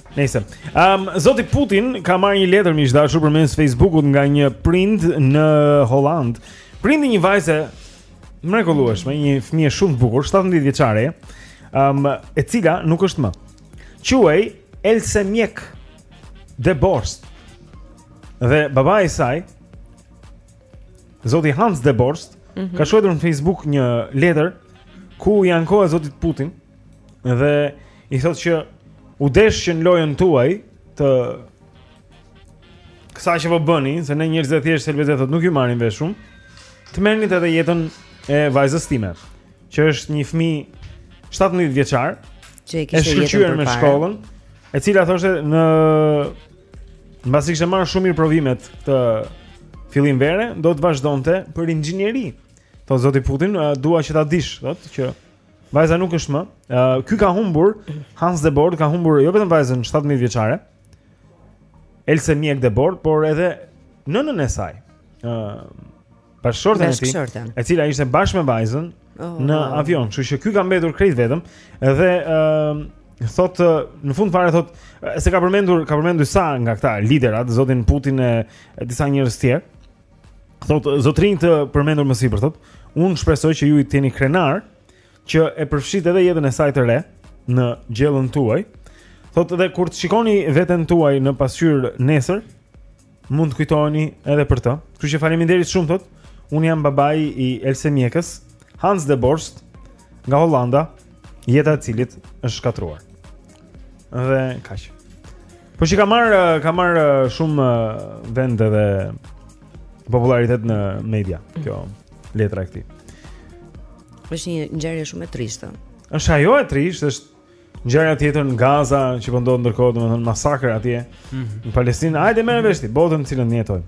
Nëse, um, zoti Putin ka marrë një letër mikdashur përmes Facebookut nga një prind në Holand. Prind i një vajze të mrekullueshme, një fëmije shumë të bukur, 17 vjeçare, um, e cila nuk është më. Quhej Else Mjek de Borst. Dhe babai i saj, zoti Hans de Borst, mm -hmm. ka shkruar në Facebook një letër ku i ankohet zotit Putin. Dhe i thot që u desh që në lojën tuaj të kësaj që po bëni, se ne njerëzit e thjeshtë, thot, nuk ju marrin vesh shumë, të merrni edhe jetën e vajzës time, që është një fëmijë 17 vjeçar, që e kishte jetën përpara, e cila thoshte që mbasi kishte marrë shumë mirë provimet këtë fillim vere, do të vazhdonte për inxhinieri. Thot zoti Putin, dua që ta dish, thot që Vajza nuk është më. Uh, ky ka humbur Hans de Borst, ka humbur jo vetëm vajzën 17 vjeçare. Else Mjek de Borst, por edhe nënën e saj. Ë uh, bashkëshorten e tij, e cila ishte bashkë me vajzën oh, në oh. avion, kështu që ky ka mbetur krejt vetëm dhe ë uh, thot në fund fare thot se ka përmendur ka përmendur ca nga këta liderat, zotin Putin e, e disa njerëz të tjerë. Thot zotërinj të përmendur më sipër thot, un shpresoj që ju të jeni krenar që e përfshit edhe jetën e saj të re në gjellën tuaj. Thot edhe kur të shikoni veten tuaj në pasqyrë nesër, mund të kujtoheni edhe për të. Kështu që faleminderit shumë thot. Un jam babai i Elsemiekës, Hans de Borst nga Hollanda, jeta e cilit është shkatrruar. Dhe kaq. Po që ka marr eh, ka marr eh, shumë eh, vend edhe popullaritet në media kjo letra e këtij. Është një ngjarje shumë e trishtë. Është ajo e trishtë, është ngjarja tjetër në Gaza që po ndodh ndërkohë, domethënë masakër atje mm -hmm. në Palestinë. Hajde merr vesh ti botën në cilën jetojmë.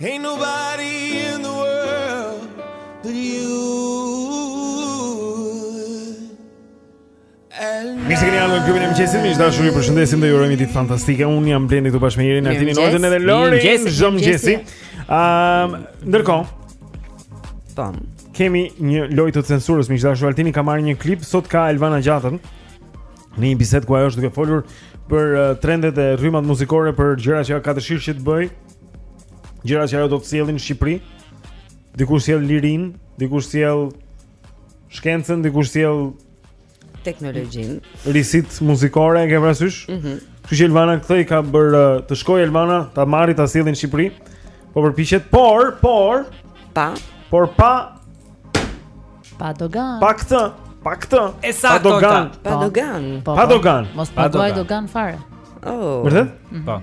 Ain't nobody in the world but you Mirë se keni ardhur në klubin e mëngjesit, miq të dashur, ju përshëndesim dhe ju urojmë ditë fantastike. Un jam Blendi këtu bashkë me Irin, Artin, Nolden dhe Lori. Mirëmëngjes, çdo mëngjes. Ëm, ndërkohë, tani kemi një lojë të censurës, miq të dashur, Arti ka marrë një klip sot ka Elvana Gjatën. Në një bisedë ku ajo është duke folur për trendet e rrymat muzikore për gjëra që ka dëshirë që të bëj Gjëra që ajo do t'i sjelli në Shqipëri. Dikush sjell lirinë, dikush sjell shkencën, dikush sjell teknologjinë. Risit muzikore e ke parasysh? Mhm. Mm Kështu që Elvana këto i ka bër të shkojë Elvana ta marri ta sjelli në Shqipëri. Po përpiqet, por, por, pa, por pa pa dogan. Pa këtë, pa këtë. Pa dogan, pa dogan. Po, po. Pa dogan. Mos paguaj, dogan fare. Oh. Vërtet? Mhm. Po.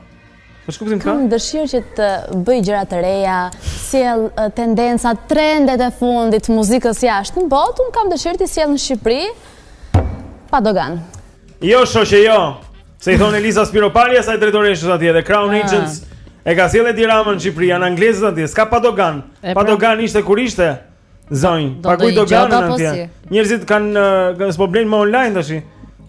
Kam dëshirë që të bëj gjëra të reja, sjell tendenca, trendet e fundit të muzikës jashtë në botë, unë kam dëshirë t'i sjell në Shqipëri pa dogan. Jo, shoqë jo. Se i thonë Elisa Spiropali, asaj drejtoreshës atje dhe Crown ah. Agents e ka sjellë Edi Rama në Shqipëri, janë anglezët atje, s'ka pa dogan. Pra. Pa dogan ishte kur ishte. Zonj, paguj doganën atje Njerëzit kanë, uh, s'po blenë më online tashi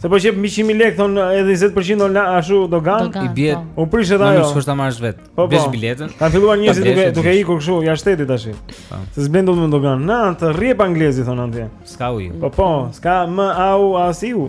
Se po jep mbi 100.000 lek, thonë edhe 20% online, ashtu doganë po. I bie, u prish edhe ajo Mirë është ta marrësh vet, po, po. presh biletën Kanë filluar njerëzit duke, duke ikur kështu, jashtë shtetit tashi po. Se s'blenë dot më doganë Na, të rjep anglezi, thonë atje S'ka u ju Po po, s'ka më au as ju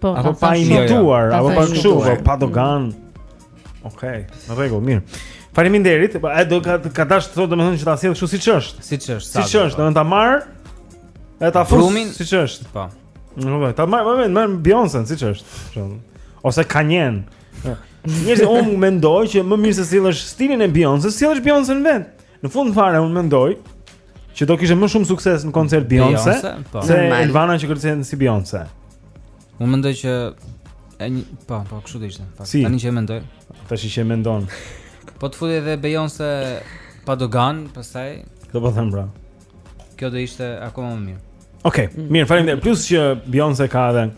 Po, apo pa imituar, apo pa kështu, po pa dogan. Okej, në rregull, mirë. Faleminderit. Po, ajo ka ka dash të thotë domethënë që ta sjell kështu siç është. Siç është, sa. Siç është, domethënë ta marr. E ta fus siç është. Po. Nuk vë, ta marr, më marr Beyoncé siç është. Ose Kanyen. Njerëzit unë mendoj që më mirë se sjell stilin e Beyoncé, sjellësh Beyoncé vet. Në fund fare unë mendoj që do kishte më shumë sukses në koncert Beyoncé po. se Elvana që kërcen si Beyoncé. Unë mendoj që e një, po, po, kështu do ishte. Si? Tani që e mendoj. Tash që e mendon. Po të futi edhe Beyoncé pa doganë, pastaj. Do po them pra. Kjo do ishte akoma më mirë. Okej, okay, mm. mirë, faleminderit. Plus që Beyoncé ka edhe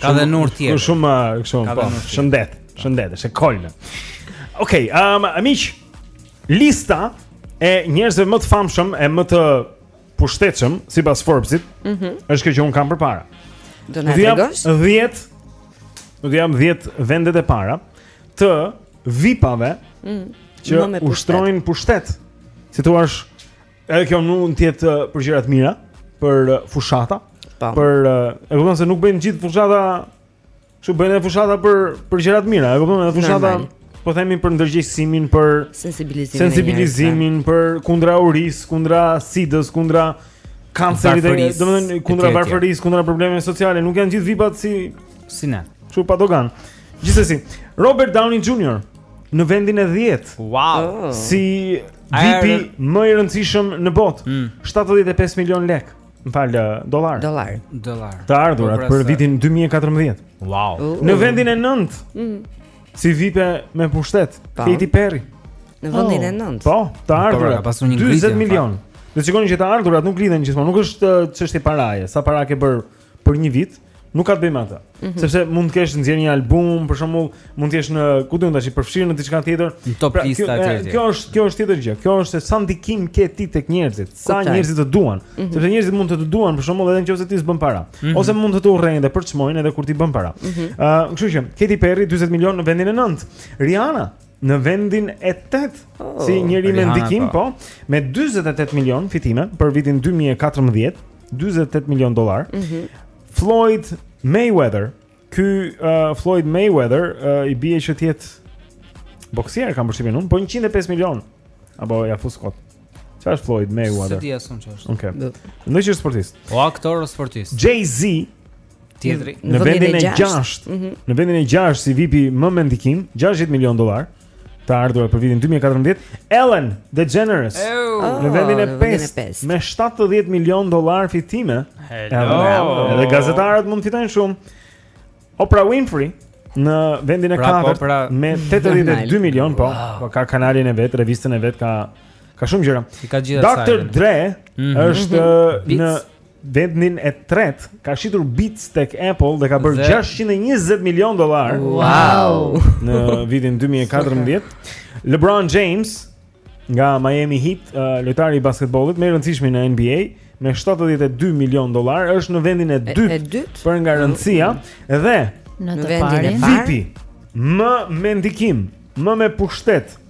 Ka dhe nur tjetër. Është shumë kështu, po. Shëndet, shëndet, është kolla. Okej, um, amiq, lista e njerëzve më të famshëm e më të pushtetshëm sipas Forbesit, mm -hmm. është kjo që unë kam përpara. Do na tregosh? 10 Do t'i jap 10 vendet e para të VIP-ave mm, që ushtrojnë pushtet. Si thua, Edhe kjo mund të jetë për gjëra të mira, për fushata. Tam. Po. Për e kupton se nuk bëjnë gjithë fushata Kështu bëjnë edhe fushata për për gjëra të mira, e kupton? Edhe fushata Normal. po themi për ndërgjegjësimin, për Sensibilizimin. sensibilizimin për kundra urisë, kundra sidës, kundra kancerit, Varfërisë, domethënë kundra etj, etj. varfërisë, kundra problemeve sociale, nuk janë gjithë vipat si Si ne. kështu pa doganë. Gjithsesi, Robert Downey Jr. në vendin e 10 Wow. Oh. si Vipi më i rëndësishëm në botë. Mm. 75 milion lek. Më fal, dollar. Dollar. Dollar. Të ardhurat për vitin 2014. Wow. Uh, uh. Në vendin e 9. Mm. Si vipe me pushtet, Katy Perry. Në vendin e 9. Po, të ardhurat paskan qenë 40 milion. Dhe shikoni që të ardhurat nuk lidhen gjithmonë, nuk është çështje paraje, sa para ke bërë për një vit nuk ka të bëjë me atë. Mm -hmm. Sepse mund të kesh nxjerrë një album, për shembull, mund të jesh në, ku di unë tash, i përfshirë në diçka tjetër. Në top pra, lista kjo, tjetër. Kjo është, kjo është tjetër gjë. Kjo është sa ndikim ke ti tek njerëzit, sa Kuptaj. njerëzit të duan. Mm -hmm. Sepse njerëzit mund të të duan, për shembull, edhe nëse ti s'bën para, mm -hmm. ose mund të të urrejnë dhe përçmojnë edhe kur ti bën para. Ëh, mm -hmm. uh, kështu që Katy Perry 40 milionë në vendin e 9. Rihanna në vendin e 8 oh, si njeri me ndikim po. po me 48 milion fitime për vitin 2014 48 milion dollar. Mm -hmm. Floyd Mayweather, ky uh, Floyd Mayweather uh, i bie që të jetë boksier, kam përshtypjen unë, po 105 milion apo ia fus kot. Çfarë është Floyd Mayweather? S'e di as unë ç'është. Okej. Okay. Do të jetë sportist. O aktor ose sportist? Jay-Z tjetri në vendin e 6. Mm -hmm. Në vendin e 6 si VIP më me ndikim, 60 milion dollar. të ardhura për vitin 2014, Ellen DeGeneres oh, në vendin e 5 me 70 milion dollar fitime. Hello. Edhe gazetarët mund të fitojnë shumë. Oprah Winfrey në vendin e 4 po, pra... me 82 milion, po, wow. po ka kanalin e vet, revistën e vet ka ka shumë gjëra. Dr. Dre mm -hmm. është mm -hmm. në vendin e tretë ka shitur Beats tek Apple dhe ka bërë dhe... 620 milion dollar. Wow! Në vitin 2014, LeBron James nga Miami Heat, uh, lojtari i basketbollit më i rëndësishëm në NBA, me 72 milion dollar është në vendin e dytë për nga rëndësia mm. dhe në vendin e parë. Më me ndikim, më me pushtet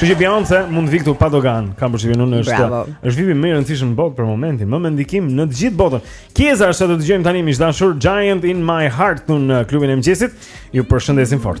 Kështu që Beyoncé mund të vijë këtu pa doganë, kam përshtypjen unë është. Bravo. Është vipi më i rëndësishëm në botë për momentin, më me ndikim në të gjithë botën. Kiesza është e dëgjojmë tani miq të dashur Giant in my heart në uh, klubin e mëngjesit. Ju përshëndesim fort.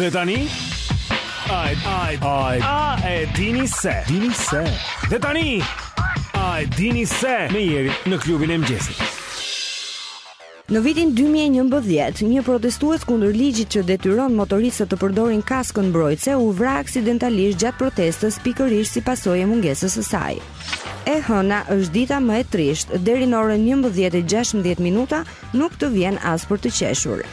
Dhe tani A e, a e, a e, a e dini se, dini se. Dhe tani, a e dini se, me Jerin në klubin e mëngjesit. Në vitin dy mijë e njëmbëdhjetë, një protestues kundër ligjit që detyron motoristët të përdorin kaskën mbrojtëse u vra aksidentalisht gjatë protestës pikërisht si pasojë e mungesës së saj. E hëna është dita më e trishtë, deri në orën njëmbëdhjetë e gjashtëmbëdhjetë minuta nuk të vjen as për të qeshur.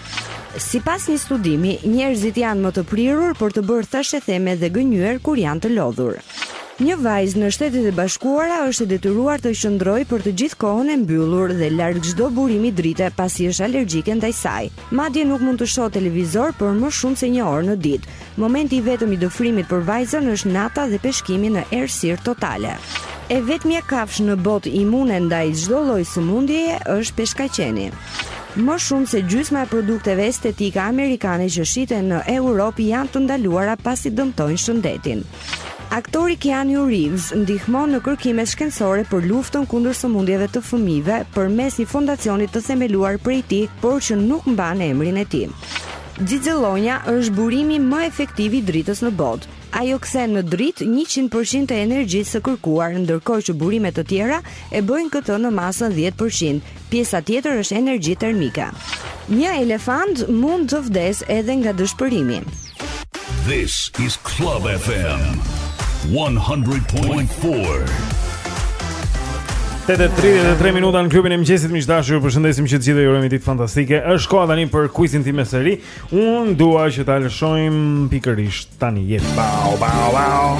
Sipas një studimi, njerëzit janë më të prirur për të bërë thashetheme dhe gënjyer kur janë të lodhur. Një vajzë në Shtetet e Bashkuara është e detyruar të qëndrojë për të gjithë kohën e mbyllur dhe larg çdo burimi drite pasi është alergjike ndaj saj. Madje nuk mund të shohë televizor për më shumë se një orë në ditë. Momenti i vetëm i dëfrimit për vajzën është nata dhe peshkimi në errësirë totale. E vetmja kafshë në botë imune ndaj çdo lloj sëmundjeje është peshkaqeni. Më shumë se gjysma e produkteve estetike amerikane që shiten në Europë janë të ndaluara pasi dëmtojnë shëndetin. Aktori Keanu Reeves ndihmon në kërkimet shkencore për luftën kundër sëmundjeve të fëmijëve përmes një fondacioni të themeluar prej tij, por që nuk mban emrin e tij. Xixëllonja është burimi më efektiv i dritës në botë. Ajo kthen në dritë njëqind për qind të energjisë së kërkuar, ndërkohë që burime të tjera e bëjnë këtë në masën dhjetë për qind. Pjesa tjetër është energji termike. Një elefant mund të vdesë edhe nga dëshpërimi. This is Club FM 100.4. Tetë e 33 minuta në klubin e mëngjesit miq të dashur, ju përshëndesim që të gjithëve ju urojmë ditë fantastike. Është koha tani për quizin tim me seri. Unë dua që ta lëshojmë pikërisht tani jet. Bau bau bau.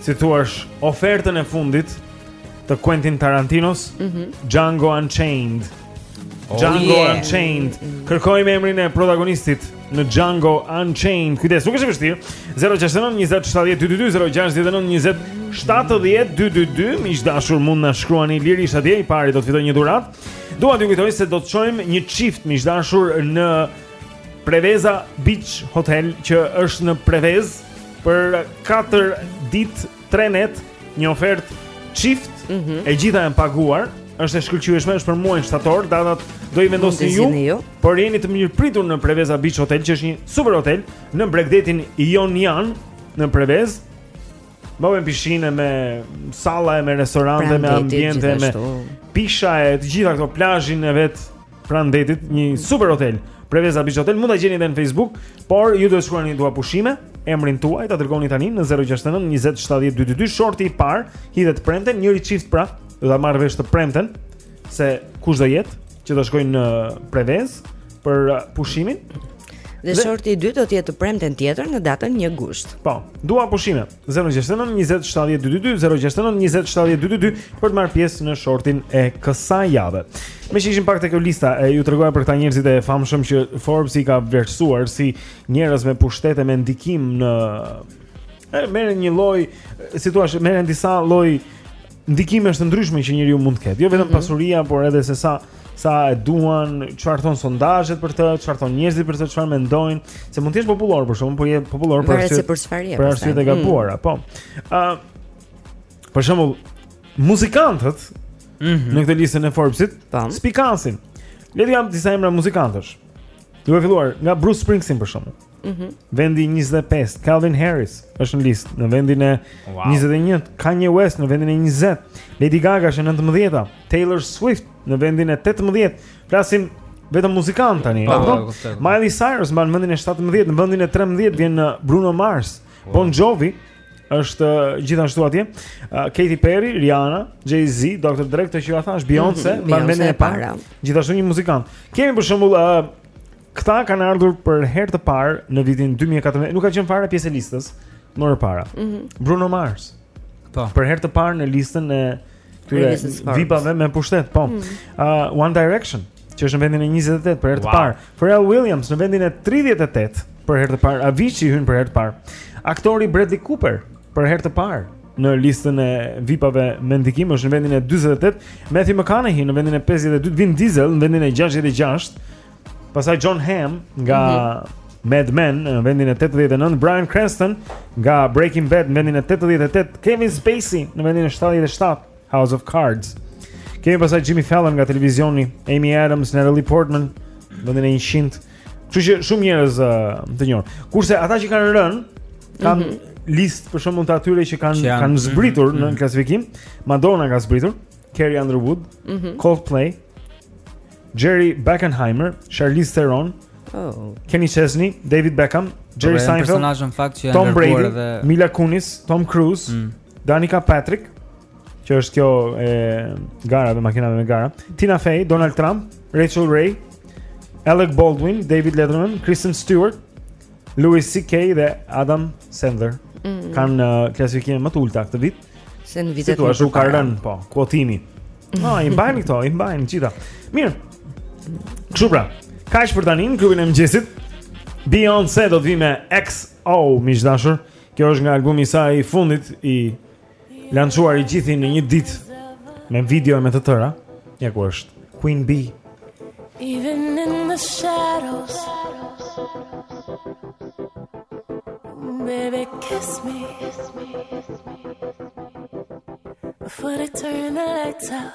si thua, ofertën e fundit të Quentin Tarantinos, mm -hmm. Django Unchained. Oh, Django yeah. Unchained. Kërkojmë emrin e protagonistit në Django Unchained. Kujdes, nuk është e vështirë. 069 20 70 222 069 20 70 222. Miq të dashur, mund të na shkruani lirisht atje, i pari do të fitojë një dhuratë. Dua t'ju kujtoj se do të çojmë një çift, miq të dashur në Preveza Beach Hotel që është në Prevezë për 4 ditë 3 net, një ofertë çift, mm -hmm. e gjitha e paguar, është e shkëlqyeshme, është për muajin shtator, datat do i vendosni ju, por jeni të mirëpritur në Preveza Beach Hotel që është një super hotel në bregdetin Jonian në Prevezë. Me pishinë me salla e me restorante me ambiente me pisha e të gjitha këto plazhin e vet pranë detit, një super hotel. Preveza Beach Hotel mund ta gjeni edhe në Facebook, por ju duhet të shkruani dua pushime, emrin tuaj, ta dërgoni tani në 069 20 70 222, shorti i parë hidhet të premten, njëri çift pra, do ta marrë vesh të premten se kush do jetë që do shkojnë në Prevezë për uh, pushimin. Dhe, dhe shorti i dytë do të jetë të premten tjetër në datën 1 gusht. Po, dua pushime. 069 20 70 222 069 20 70 222 për të marrë pjesë në shortin e kësaj jave. Meqë ishim pak te kjo lista që ju tregoja për këta njerëzit e famshëm që Forbes i ka vlerësuar si njerëz me pushtet e me ndikim në... Merren një lloj, si thuash, merren disa lloj ndikimesh të ndryshme që njeriu mund të ketë. Jo vetëm mm -hmm. pasuria, por edhe se sa sa e duan, çfarë thonë sondazhet për të, çfarë thonë njerëzit për të, çfarë mendojnë, se mund të jesh popullor për shkakun, por je popullor për arsye për çfarë je. Për arsye të gabuara, mm. po. Ë uh, Për shembull, muzikantët mm -hmm. në këtë listën e Forbes-it, spikasin. Le të jap disa emra muzikantësh. Duke filluar nga Bruce Springsteen për shembull. Mm -hmm. Vendi 25, Calvin Harris është në listë në vendin e wow. 21, Kanye West në vendin e 20, Lady Gaga është në 19, Taylor Swift në vendin e 18. Flasim vetëm muzikantë tani. Po, po, po, Miley Cyrus mban vendin e 17, në vendin e 13 vjen uh, Bruno Mars, wow. Bon Jovi është uh, gjithashtu atje. Uh, Katy Perry, Rihanna, Jay-Z, Dr. Dre, këtë që jua thashë, Beyoncé, mm -hmm, mban vendin e parë. Gjithashtu një muzikante. Kemi për shembull Këta kanë ardhur për herë të parë në vitin 2014, nuk kanë qenë fare pjesë e listës më parë. Mm -hmm. Bruno Mars. Po. Për herë të parë në listën e këtyre VIP-ave me pushtet, po. Mm -hmm. uh, One Direction, që është në vendin e 28 për herë të wow. parë. Pharrell Williams në vendin e 38 për herë të parë. Avicii hyn për herë të parë. Aktori Bradley Cooper për herë të parë në listën e VIP-ave me ndikim është në vendin e 48, Matthew McConaughey në vendin e 52, Vin Diesel në vendin e 66, Pastaj Jon Hamm nga mm -hmm. Mad Men në vendin e 89, Bryan Cranston nga Breaking Bad në vendin e 88, Kevin Spacey në vendin e 77, House of Cards. Kemi pastaj Jimmy Fallon nga televizioni, Amy Adams, Natalie Portman në vendin e 100. Kështu që shumë njerëz uh, të njohur. Kurse ata që kanë rënë ka një mm -hmm. listë për shembull të atyre që kanë kanë mhm, zbritur mm -hmm. në mhm. klasifikim. Madonna ka zbritur, Carrie Underwood, mm -hmm. Coldplay, Jerry Beckenheimer, Charlize Theron, oh. Kenny Chesney, David Beckham, Jerry okay, Seinfeld, Tom Brady, dhe... Mila Kunis, Tom Cruise, mm. Danica Patrick, që është kjo e garave, makinave me gara, Tina Fey, Donald Trump, Rachel Ray, Alec Baldwin, David Letterman, Kristen Stewart, Louis CK dhe Adam Sandler mm -hmm. kanë uh, klasifikime më të ulta këtë vit. Se në vitet e tjera. U ka rënë, po, kuotimi. Po, i mbajnë këto, i mbajnë të gjitha. Mirë. Kështu pra. Kaq për tani në klubin e mëngjesit? Beyoncé do të vijë me XO, miq të dashur. Kjo është nga albumi i saj i fundit i lançuar i gjithi në një ditë me video e me të tëra. Ja ku është Queen Bee. Even in the shadows. Baby kiss me. Before they turn the lights out.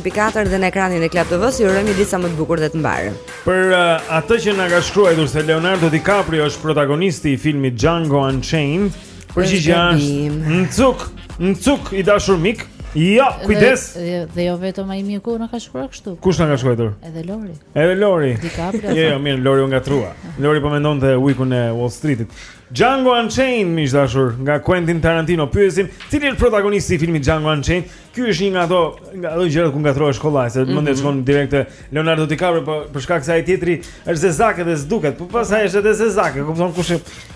4 dhe në ekranin e Club TV-së ju urojmë një ditë sa më të bukur dhe të mbarë. Për uh, atë që na ka shkruar se Leonardo DiCaprio është protagonisti i filmit Django Unchained, përgjigjja është Ncuk, Ncuk i dashur mik. Jo, kujdes. Dhe, dhe jo vetëm ai miku na ka shkruar kështu. Kush na ka shkruar? Edhe Lori. Edhe Lori. DiCaprio. jo, jo, mirë, Lori u ngatërrua. Lori po mendonte Ujkun e Wall Streetit. Django Unchained, miq të dashur, nga Quentin Tarantino. Pyesim, cili është protagonisti i filmit Django Unchained? Ky është një nga ato, nga ato gjëra ku ngatërrohesh kollaj, se mm -hmm. mendja mhm. shkon direkt te Leonardo DiCaprio, po për shkak se ai tjetri është zezak edhe s'duket, por pastaj është edhe zezak, e kupton kush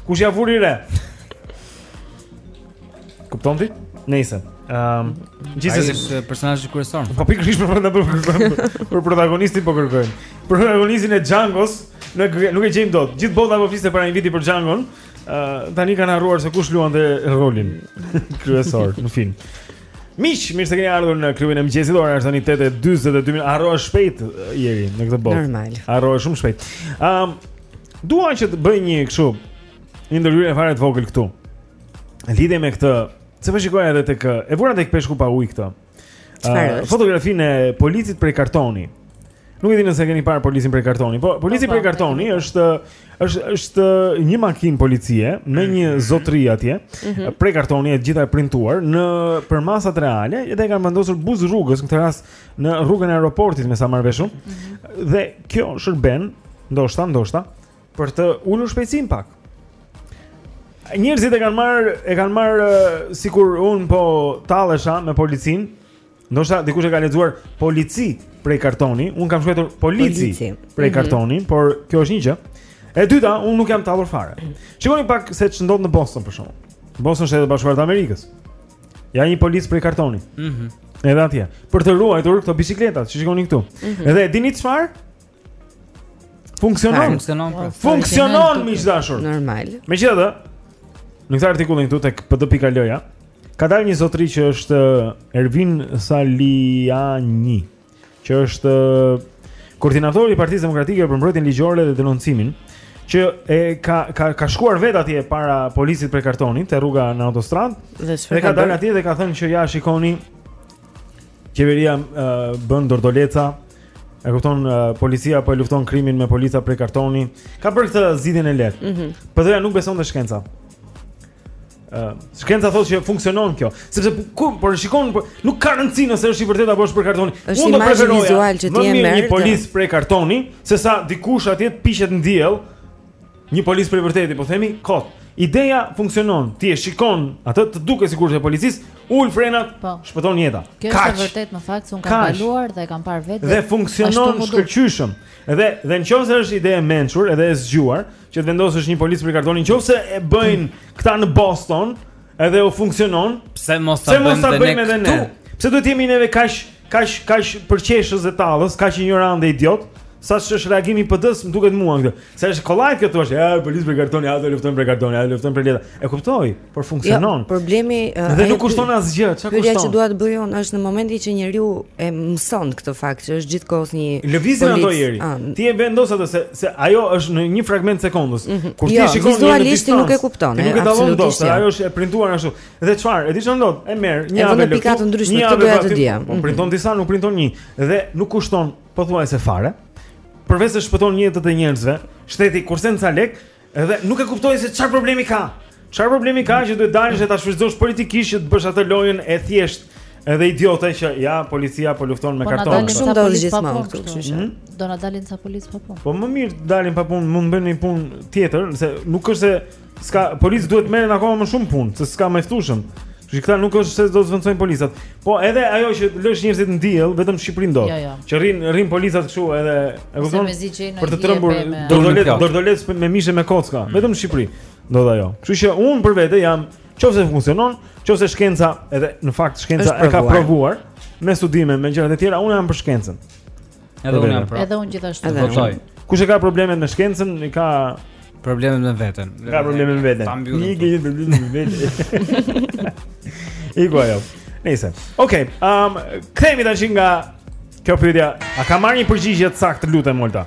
kush ia vuri re. Kupton ti? Nëse. Ehm, um, gjithsesi është personazhi kryesor. Po pikërisht për për për për protagonistin po kërkojmë. Protagonistin e Django-s, nuk e gjejmë dot. Gjithë bota po fliste para një viti për Django-n. Uh, tani kanë harruar se kush luante rolin kryesor në film Miq, mirë se keni ardhur në klubin e mëngjesit Ora është tani 8.22 min Harrohet shpejt njeriu në këtë botë Normal Harrohet shumë shpejt um, Dua që të bëj një kështu Një ndërhyrje fare të vogël këtu Lidhje me këtë Se po shikoj edhe tek E vura tek Peshku pa ujë këtë Fotografinë e policit prej kartoni. Nuk e di nëse keni parë policin prej kartoni, po polici po, prej po, kartoni është është është një makinë policie me mhm. një zotri atje, mhm. prej kartoni e gjitha e printuar në përmasat reale, edhe e kanë vendosur buzë rrugës në këtë rast në rrugën e aeroportit me sa marr vesh unë. Mhm. Dhe kjo shërben ndoshta ndoshta Për të ulur shpejtësinë pak. Njerëzit e kanë marr, e kanë marr sikur un po tallesha me policin. Ndoshta dikush e ka lexuar polici prej kartoni, un kam shkruar polici, polici prej mhm. kartoni, mm -hmm. por kjo është një gjë. E dyta, un nuk jam tallur fare. Shikoni pak se ç'ndodh në Boston për shembull. Boston, Shtetet e Bashkuara të Amerikës. Ja një polic prej kartoni. Mhm. Mm Edhe atje, për të ruajtur këto bicikleta, që shikoni këtu. Mm -hmm. Edhe e dini çfarë? Funksionon. Funksionon. Po. Funksionon miq të dashur. Normal. Megjithatë, në këtë artikullin këtu tek pd.al-ja ka dalë një zotëri që është eh, Ervin Salianji, që është eh, koordinatori i Partisë Demokratike për mbrojtjen ligjore dhe denoncimin, që e ka ka ka shkuar vet atje para policit prej kartoni te rruga në autostradë dhe, dhe ka dalë atje dhe ka thënë që ja shikoni qeveria uh, bën dordoleca E kupton uh, policia po e lufton krimin me polica prej kartoni. Ka bërë këtë zgjidhjen e lehtë. Mm -hmm. PD-ja nuk beson te shkenca. Ë, uh, shkenca thotë që funksionon kjo, sepse po, kur e shikon po, nuk ka rëndësi nëse është i vërtetë apo është prej kartoni. Unë do preferoja vizual që ti e merr. Një polic prej kartoni, sesa dikush atje të piqet në diell Një polic i vërtetë, po themi kot. Ideja funksionon. Ti e shikon atë të duket sikur është i policisë, ul frenat, po. shpëton jeta. Kjo është e vërtetë në fakt, unë kam kaluar dhe e kam parë vetë. Dhe funksionon shkëlqyshëm. Edhe në qoftë se është ide e mençur edhe e zgjuar, që të vendosësh një polic prej kartoni, në qoftë se e bëjnë këta në Boston, Edhe u funksionon. Pse mos ta bëjmë edhe ne? Pse duhet të jemi neve kaq kaq kaq përqeshës dhe tallës, kaq injorant dhe idiot? Sa ç'është reagimi i PD-s, më duket mua këtu. Se është kollaj të thuash, ja, polic prej kartoni, ja, do luftojmë prej kartoni, ja, luftojmë prej letre. E kuptoj, por funksionon. Jo, problemi është Dhe nuk kushton asgjë, çka kushton? Gjëja që dua të them unë është në momentin që njeriu e mëson këtë fakt, që është gjithkohës një lëvizje ato ieri. Ti e vendos atë se se ajo është në një fragment sekondës. Mm -hmm. Kur ti jo, shikon një në distancë, nuk e kupton. Nuk e dallon dot, jo. ajo është e printuar ashtu. Dhe çfarë? E di çfarë ndodh? E merr nja dy lekë. Një ndryshme, një avë të dia. Po mhm. printon disa, nuk printon një dhe nuk kushton pothuajse fare. Përveç se shpëton jetët e njerëzve, shteti kursen ca lekë, Edhe nuk e kuptoj se çfarë problemi ka. Çfarë problemi ka që duhet dalësh e ta shfrytëzosh politikisht që të bësh atë lojën e thjeshtë edhe idiote që ja policia po lufton me kartonë. Po kështu ndodh gjithmonë këtu, kështu që. Hmm? Do na dalin ca policë pa punë. Po më mirë të dalin pa punë, mund të bëjnë një punë tjetër, se nuk është se s'ka policë, duhet merren akoma më shumë në punë, se s'ka mjaftueshëm. Se këta nuk është se do të zvendësojnë policat. Po edhe ajo që lësh njerëzit në diell, vetëm në Shqipëri ndodh. Jo, jo. Që rrin rrin policat kështu edhe e kupton? mezi gjejnë një Për të hije trembur peme. Duhen dordolecë plot. dordolec me mish e me kocka, vetëm në Shqipëri ndodh ajo. Kështu që unë për vete jam qoftë se funksionon, qoftë se shkenca edhe në fakt shkenca Është e ka provuar. provuar me studime, me gjëra të tjera, unë jam për shkencën. Edhe unë jam pro. Edhe unë gjithashtu. Votoj. Kush e ka probleme me shkencën, i ka problemet me veten. Ka problemet me veten. Një gjë që problem me veten. Iku ajo. Nëse. Okej, um kthehemi tani nga kjo pyetja. A ka marrë një përgjigje të saktë, lutem Olta?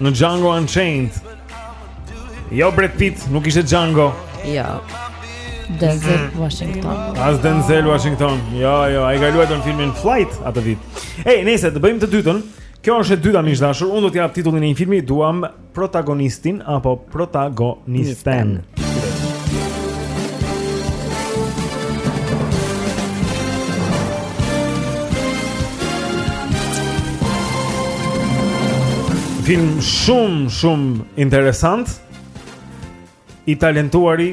në Django Unchained. Jo Brad Pitt, nuk ishte Django. Jo. Denzel mhm. Washington. As Denzel Washington. Jo, jo, ai ka luajtur në filmin Flight atë vit. Ej, nejse të bëjmë të dytën, kjo është e dyta miq të dashur, unë do të jap titullin e një filmi, duam protagonistin apo protagonisten. Film shumë, shumë interesant I talentuari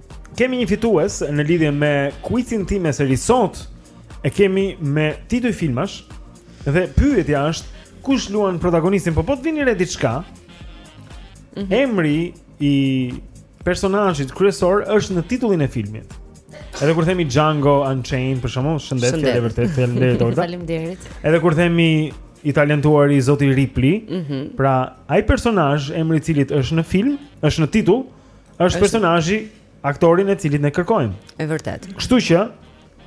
Kemi një fitues në lidhje me kuicin tim me seri sot E kemi me tituj filmash Dhe pyetja është Kush luan protagonistin Po po ta vini re diçka mm -hmm. Emri i personazhit kryesor është në titullin e filmit Edhe kur themi Django Unchained Për shembull shëndet Shëndet E vërtetë Faleminderit Olta Faleminderit Edhe kur themi i talentuari Zoti Ripley, mm -hmm. pra ai personazh emri i cilit është në film, është në titull, Është personazhi, aktorin e të cilit ne kërkojmë. E vërtetë. Kështu që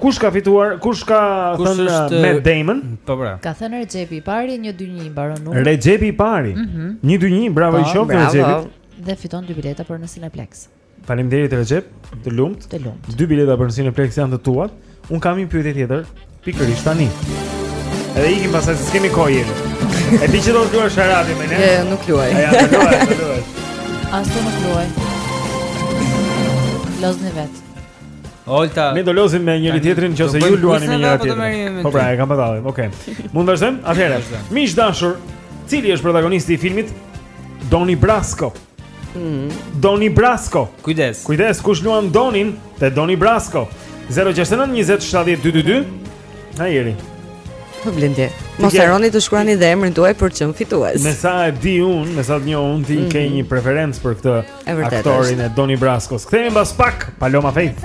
kush ka fituar, kush ka thënë është... Matt Damon? Po pra. Ka thënë Rexhepi i pari 121 mbaron numri. Rexhepi i pari. Mm -hmm. 121, bravo po, i qoftë Rexhepit. Dhe fiton dy bileta për në Cineplex. Faleminderit Rexhep, të lumtë. Të lumtë. Dy bileta për në Cineplex janë të tuat. Un kam një pyetje tjetër, pikërisht tani. Edhe ikim pasaj se s'kemi kohë jemi. E di që do të luash Arabin me ne? Jo, jo, nuk luaj. Ja, do luaj, do luaj. As do nuk luaj. Lozni vet. Olta. Ne do lozim me njëri tjetrin nëse ju luani me njëri tjetrin. Po pra, e kam patur. Okej. Mund të vazhdojmë? Atëherë. Miq të dashur, cili është protagonisti i filmit Donnie Brasco? Mm. Doni Brasco. Kujdes. Kujdes, kush luan Donin te Doni Brasco? 069 20 70 222. Ha jeri. Po blendi. Mos harroni të shkruani dhe emrin tuaj për të qenë fitues. Me sa e di un, me sa të njoh un, ti mm -hmm. ke mhm. një preferencë për këtë aktorin e Doni Brascos. Kthehemi pas pak, Paloma Faith.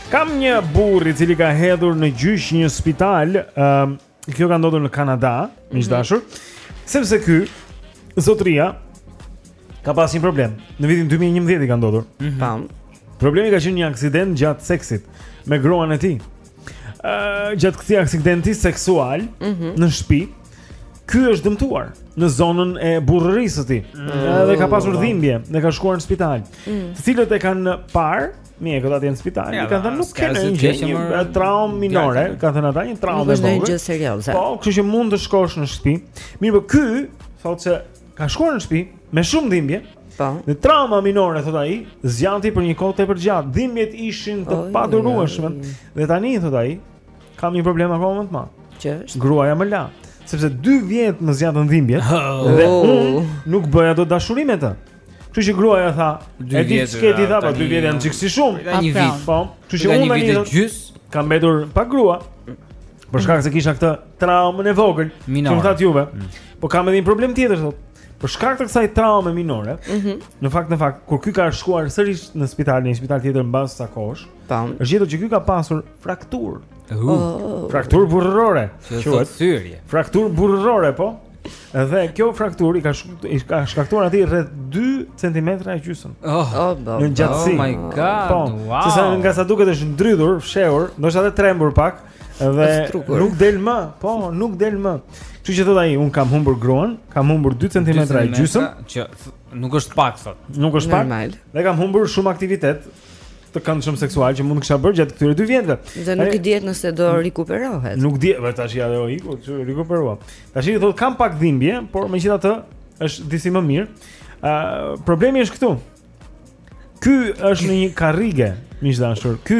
Kam një burrë i cili ka hedhur në gjyq një spital, ë, um, kjo ka ndodhur në Kanada, mm -hmm. miq mhm. të dashur, sepse ky zotria ka pas një problem. Në vitin 2011 i ka ndodhur. Mm -hmm. Pam. Problemi ka qenë një aksident gjatë seksit me gruan e tij. Ë, gjatë këtij aksidenti seksual mm -hmm. në shtëpi, ky është dëmtuar në zonën e burrërisë së tij. Mm -hmm. Dhe ka pasur dhimbje, dhe ka shkuar në spital. Mm -hmm. Të cilët e kanë parë Mjekët atje në spital, i kanë thënë nuk ka ndonjë gjë, ke një traumë minore, kanë thënë ata një traumë e vogël. Nuk është gjë serioze. Po, kështu që mund të shkosh në shtëpi. Mirë, po ky thotë se ka shkuar në shtëpi me shumë dhimbje. Po. Dhe trauma minore thotë ai, zgjati për një kohë tepër të gjatë. Dhimbjet ishin të padurueshme. Dhe tani thotë ai, kam një problem akoma më të madh. Që është? Gruaja më la, sepse 2 vjet më zgjatën dhimbjet dhe oh. unë nuk bëja dot dashuri me të. Kështu që gruaja tha, e di çka ti tha, po dy vjet janë çiksi shumë. Ka një vit, po. Kështu që unë tani thotë kam mbetur pa grua. Për shkak se kisha këtë traumën e vogël, që më thatë juve. Mm. Po kam edhe një problem tjetër thotë. Për shkak të kësaj traume minore, mm -hmm. në fakt në fakt kur ky ka shkuar sërish në spital, në një spital tjetër mbas sa kohësh, është gjetur që ky ka pasur frakturë. Uh, oh. Frakturë burrërore. Quhet thyrje. Frakturë burrërore, po. Dhe kjo frakturë i ka i ka shkaktuar aty rreth 2 cm e gjysëm. Oh, oh, oh, në gjatësi. Oh my god. Po, wow. Se sa nga sa duket është ndrydhur, fshehur, ndoshta edhe trembur pak dhe nuk del më. Po, nuk del më. Kështu që thotë ai, un kam humbur gruan, kam humbur 2 cm e gjysëm, që nuk është pak thot. Nuk është pak. Normal. Dhe kam humbur shumë aktivitet të këndshëm seksual që mund të kisha bërë gjatë këtyre dy vjetëve. Dhe nuk i dihet nëse do rikuperohet. Nuk di, vetë tash ajo iku, ç'u rikuperua. Tashi thotë kam pak dhimbje, por megjithatë është disi më mirë. Ë uh, problemi është këtu. Ky është në një karrige, miq të dashur. Ky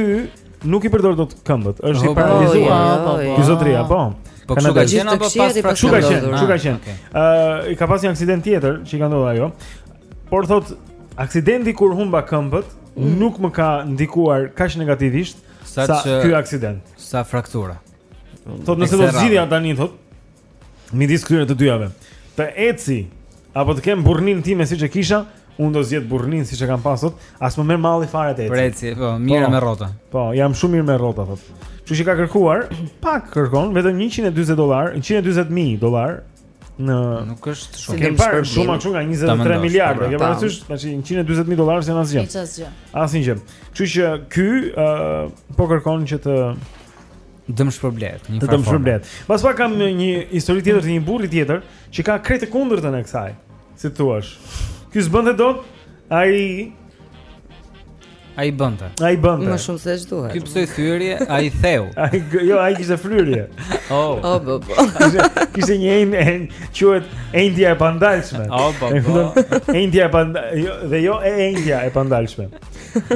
nuk i përdor dot këmbët, është i paralizuar. Ky zotri apo? Po kështu ka qenë apo pas frakturës? Kështu ka qenë, kështu ka qenë. Ë i ka pasur një aksident tjetër që i ka ndodhur ajo. Por thot, aksidenti kur humba këmbët mm. nuk më ka ndikuar kaq negativisht sa, sa që, ky aksident. Sa fraktura. Thot nëse do zgjidhja tani thot midis këtyre të dyjave. Të eci apo të kem burrnin time siç e kisha, unë do zgjedh burrnin siç e kam pasur, as më merr malli fare të eci. Por eci, po, mirë po, me rrota. Po, jam shumë mirë me rrota thot. Kështu që ka kërkuar, pak kërkon vetëm 140 dollar, 140 mijë dollar në nuk është shumë. Kemi parë shumë më nga 23 miliardë, ke parasysh, tash 140 mijë dollarë janë asgjë. Asgjë. Asnjë gjë. Kështu që ky ë po kërkon që të dëmshpërblehet, një farë. Të dëmshpërblehet. Pas pak kam një histori tjetër të një burri tjetër që ka krejt të kundërtën e kësaj. Si thua? Ky s'bënte dot, ai Ai bënte. Ai bënte. Më shumë se ç'duhet. Ky pësoi thyerje, ai theu. Ai jo, ai kishte fryrje. Oh. Oh, po. Kishte një ënj, ënj, quhet ënjtja e pandalshme. Oh, po. Ënjtja e pand jo, dhe jo ënjtja e pandalshme.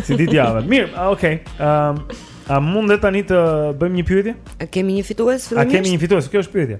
Si ditë jave. Mirë, ah, okay. Ehm, um, a mund të tani të bëjmë një pyetje? A kemi një fitues fillimisht? A kemi një fitues? Kjo është pyetja.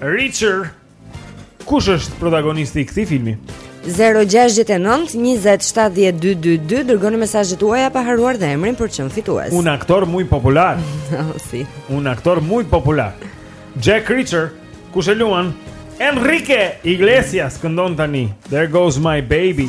Reacher Kush është protagonisti i këtij filmi? 0-6-9-27-12-2 Dërgoni mesazhet tuaja pa harruar dhe emrin për të qënë fitues Un actor muy popular oh, sí. Un actor muy popular Jack Reacher Kush e luan Enrique Iglesias këndon tani There goes my baby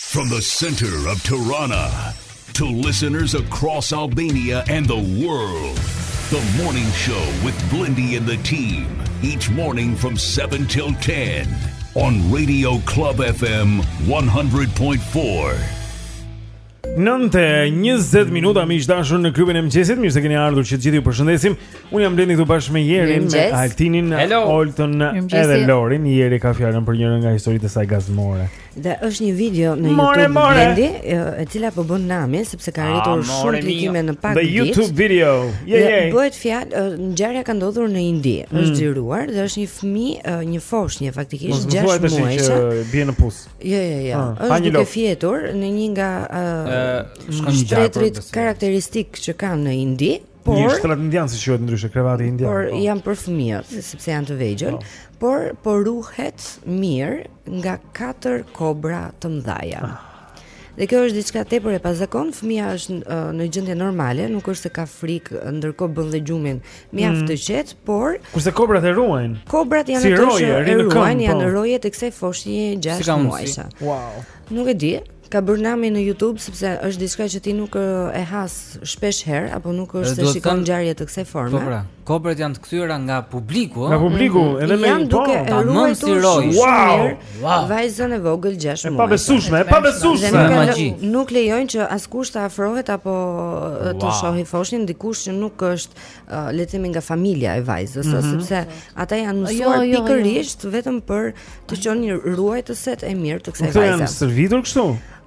From the center of Tirana to listeners across Albania and the world. The morning show with Blendi and the team each morning from 7 till 10 on Radio Club FM 100.4. Nëntë e 20 minuta miq të dashur në klubin e mëngjesit, mirë se keni ardhur që të gjithë ju përshëndesim. Unë jam Blendi këtu bashkë me Jerin, me Altinin, Oltën edhe Lorin. Jeri ka fjalën për njërën nga historitë e saj gazmore. Dhe është një video në more, YouTube more. Blendi, e cila po bën namin sepse ka ah, arritur ah, shumë klikime në pak ditë. The YouTube video. Yeah, yeah. Bëhet fjalë ngjarja ka ndodhur në Indi. Mm. Është xhiruar dhe është një fëmijë, një foshnje faktikisht 6 muajshe. Mos thuaj që bie në pus. Jo, jo, jo. Ah, është duke lop. fjetur në një nga uh, shtretërit karakteristikë që kanë në Indi, Por, një shtrat indian si quhet ndryshe krevati indian. Por po. janë për fëmijët, sepse janë të vegjël, po. por por ruhet mirë nga katër kobra të mëdha. Ah. Dhe kjo është diçka tepër e pazakontë, fëmija është në gjendje normale, nuk është se ka frikë, ndërkohë bën dhe gjumin mjaft mm. të qetë, por kurse kobrat e ruajn. Kobrat janë si ato që e ruajn, po. janë rojet e kësaj foshnje 6 muajshe. Wow. Nuk e di, Ka bërë namin në YouTube sepse është diçka që ti nuk e has shpesh herë apo nuk është se shikon ngjarje të kësaj forme. Po pra, kobrat janë të kthyera nga publiku, nga publiku, mm, edhe me janë po, duke e ruajtur shumë mirë. Wow. Vajzën e vogël 6 muaj. E pabesueshme, e pabesueshme. Nuk, nuk lejojnë që askush të afrohet apo të shohë foshnjën dikush që nuk është Uh, le të themi nga familja e vajzës, mm -hmm. sepse ata janë jo, mësuar jo, jo, pikërisht jo. vetëm për të qenë ruajtëset e mira të kësaj vajze. Këto janë stërvitur kështu?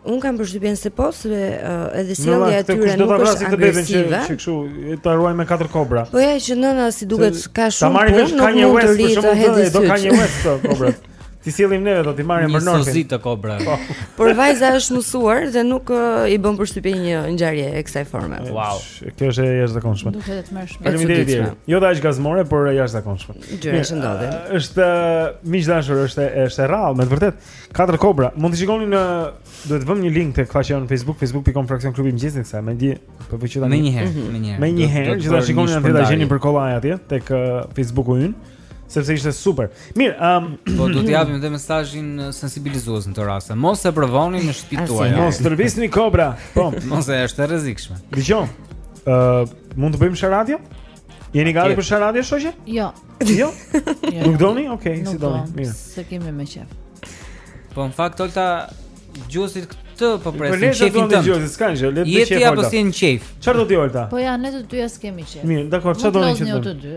Unë kam përshtypjen se po, se uh, edhe sjellja e tyre nuk është agresive. Që kështu ta ruajmë me katër kobra. Po ja që nëna si duket ka shumë punë, nuk mund të rrijë t'i hedhë sy. Do ka një west këto kobrat. T'i sjellim neve do t'i marrim për Norfin. Një sozit të kobra. Po. Por vajza është mësuar dhe nuk i bën përshtypje një ngjarje e kësaj forme. Wow. Kjo është e jashtëzakonshme. Vërtet e tmerrshme. Faleminderit. Jo dhe aq gazmore, por e jashtëzakonshme. Gjëra që ndodhin. Është miq të dashur, është është e rrallë, me të vërtetë. Katër kobra. Mund të shikoni ne duhet të vëmë një link tek faqja në Facebook, facebook.com fraksion klubi mëngjesit të kësaj. Mendi po që tani. Menjëherë, menjëherë. Menjëherë, gjithashtu shikoni atë ta gjeni për kollaj atje tek Facebooku ynë. Sepse ishte super. Mirë, ëm um, po do të japim edhe mesazhin sensibilizues në këtë rast. Mos e provoni në shtëpinë tuaj. Mos stërvisni kobra. Po, mos e është e rrezikshme. Dgjoj. Ë, uh, mund të bëjmë sharadë? Jeni gati për sharadë, shoqe? Jo. Jo? jo. Nuk doni? Okej, okay, si doni. Mirë. S'e kemi më qejf. Po në fakt Olta gjusit këtë po presim qejfin tënd. Po le të bëjmë gjusit, s'ka gjë, le të çejmë. Jeti apo s'je në qejf? Çfarë do ti Olta? Po ja, ne të dyja s'kemi qejf. Mirë, dakor, çfarë do të bëjmë? Ne të dy.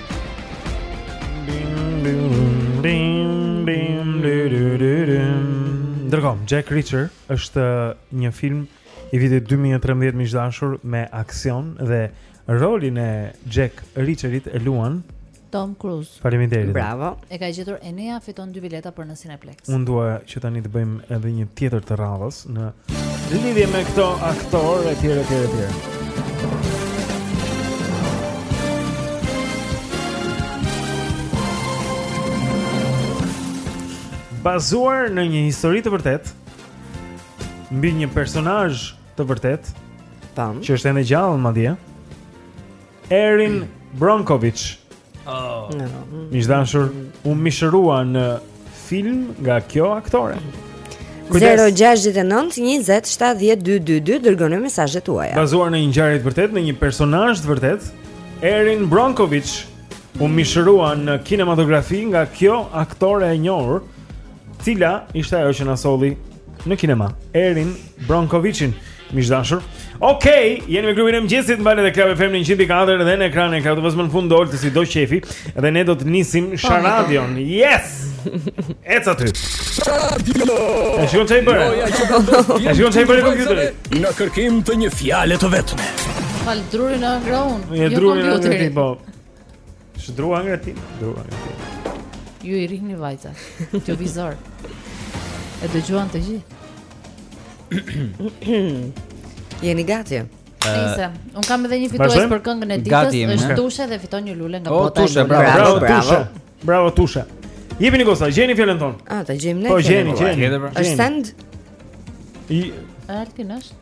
Ndërkohë, Jack Reacher është një film i vitit 2013 miq të dashur me aksion dhe rolin e Jack Reacherit e luan Tom Cruise. Faleminderit. Bravo. E ka gjetur Enea fiton dy bileta për në Cineplex. Unë dua që tani të bëjmë edhe një tjetër të radhës në lidhje me këto aktorë e tjerë e tjerë e tjerë. Bazuar në një histori të vërtetë mbi një personazh të vërtetë Tam që është ende gjallë, madje Erin Brockovich Oh. No. Mm. Miq të dashur, u mishërua në film nga kjo aktore. 0-6-9-20-70-222 Dërgoni mesazhet tuaja Bazuar në një ngjarje të vërtetë, në një personazh të vërtetë, Erin Brockovich u mishërua në kinematografi nga kjo aktore e njohur Cila ishte ajo që na solli në kinema? Erin Brockovichin, miq të dashur. Okej, okay, jeni me klubin e mëngjesit pranë Club FM në 104 dhe në ekranin e Club TV në fund doli si t'do qejfi dhe ne do të nisim po, sharadën. Po. Yes! Ec aty. E shikon ça i bëre. E shikon ça i bëre kompjuterit. Në kërkim të një fjale të vetme. Fal drurin e agraun. Jo kompjuterin. Po. Shdrua nga ti, shdrua nga ti. Ju i rrini vajza, televizor. E dëgjuan të gjithë. Jeni gati? Nëse, unë kam edhe një fitues për këngën e ditës, është Tushe dhe fiton një lule nga oh, bota e Tushe. Bravo, bravo, bravo. Bravo Tushe. Jepini goca, gjeni fjalën tonë. Ah, ta gjejmë ne. Po gjeni, gjeni. Është send? I Altin është?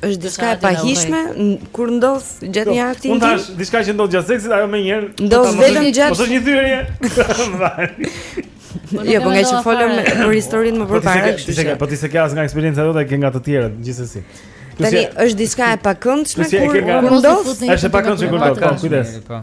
është diçka e pahijshme kur ndodh gjatë po, një akti. Mund t'jetë diçka që ndodh gjatë seksit, ajo menjëherë ndodh vetëm gjatë. Ose një thyerje. Jo, po nga që folëm për historinë më përpara, kështu që. Po ti s'e ke as nga eksperienca jote, ke nga të tjerët, gjithsesi. Tani është diçka e pakëndshme kur ndodh. Është e pakëndshme kur ndodh. Po, kujdes. Po.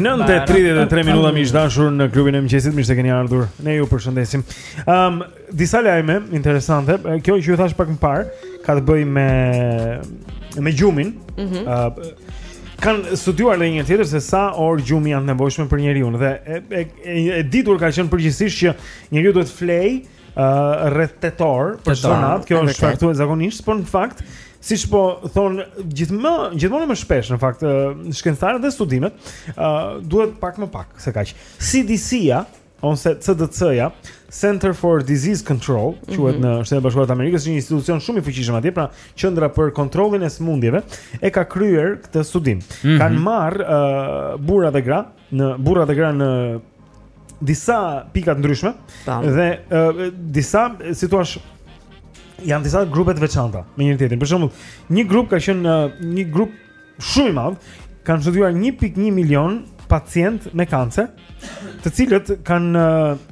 Nëntë e 33 minuta miq të dashur në klubin e mëngjesit, mirë se keni ardhur. Ne ju përshëndesim. Ëm um, disa lajme interesante. Kjo që ju thashë pak më parë, ka të bëjë me me gjumin. Ëh mm -hmm. uh, kanë studiuar edhe një herë tjetër se sa orë gjumi janë të nevojshme për njeriun dhe e, e, e, e ditur ka qenë përgjithësisht që njeriu duhet të flejë uh, rreth tetë orë për çdo natë, kjo është shkaktuar zakonisht, por në fakt, siç po thonë gjithmonë, gjithmonë më shpesh në fakt, uh, shkencëtarët dhe studimet, uh, duhet pak më pak se kaq. CDC-ja ose CDC-ja, Center for Disease Control, mhm. quhet mm -hmm. në Shtetet e Bashkuara të Amerikës, një institucion shumë i fuqishëm atje, pra Qendra për Kontrollin e Sëmundjeve, e ka kryer këtë studim. Mm -hmm. Kanë marrë uh, burra dhe gra në burrat e gratë në disa pika të ndryshme Tam. dhe uh, disa si të thuash janë disa grupe të veçanta me njëri-tjetrin. Për shembull, një grup ka qenë uh, një grup shumë i madh, kanë studiuar 1.1 milion pacientë me kancer, të cilët kanë uh,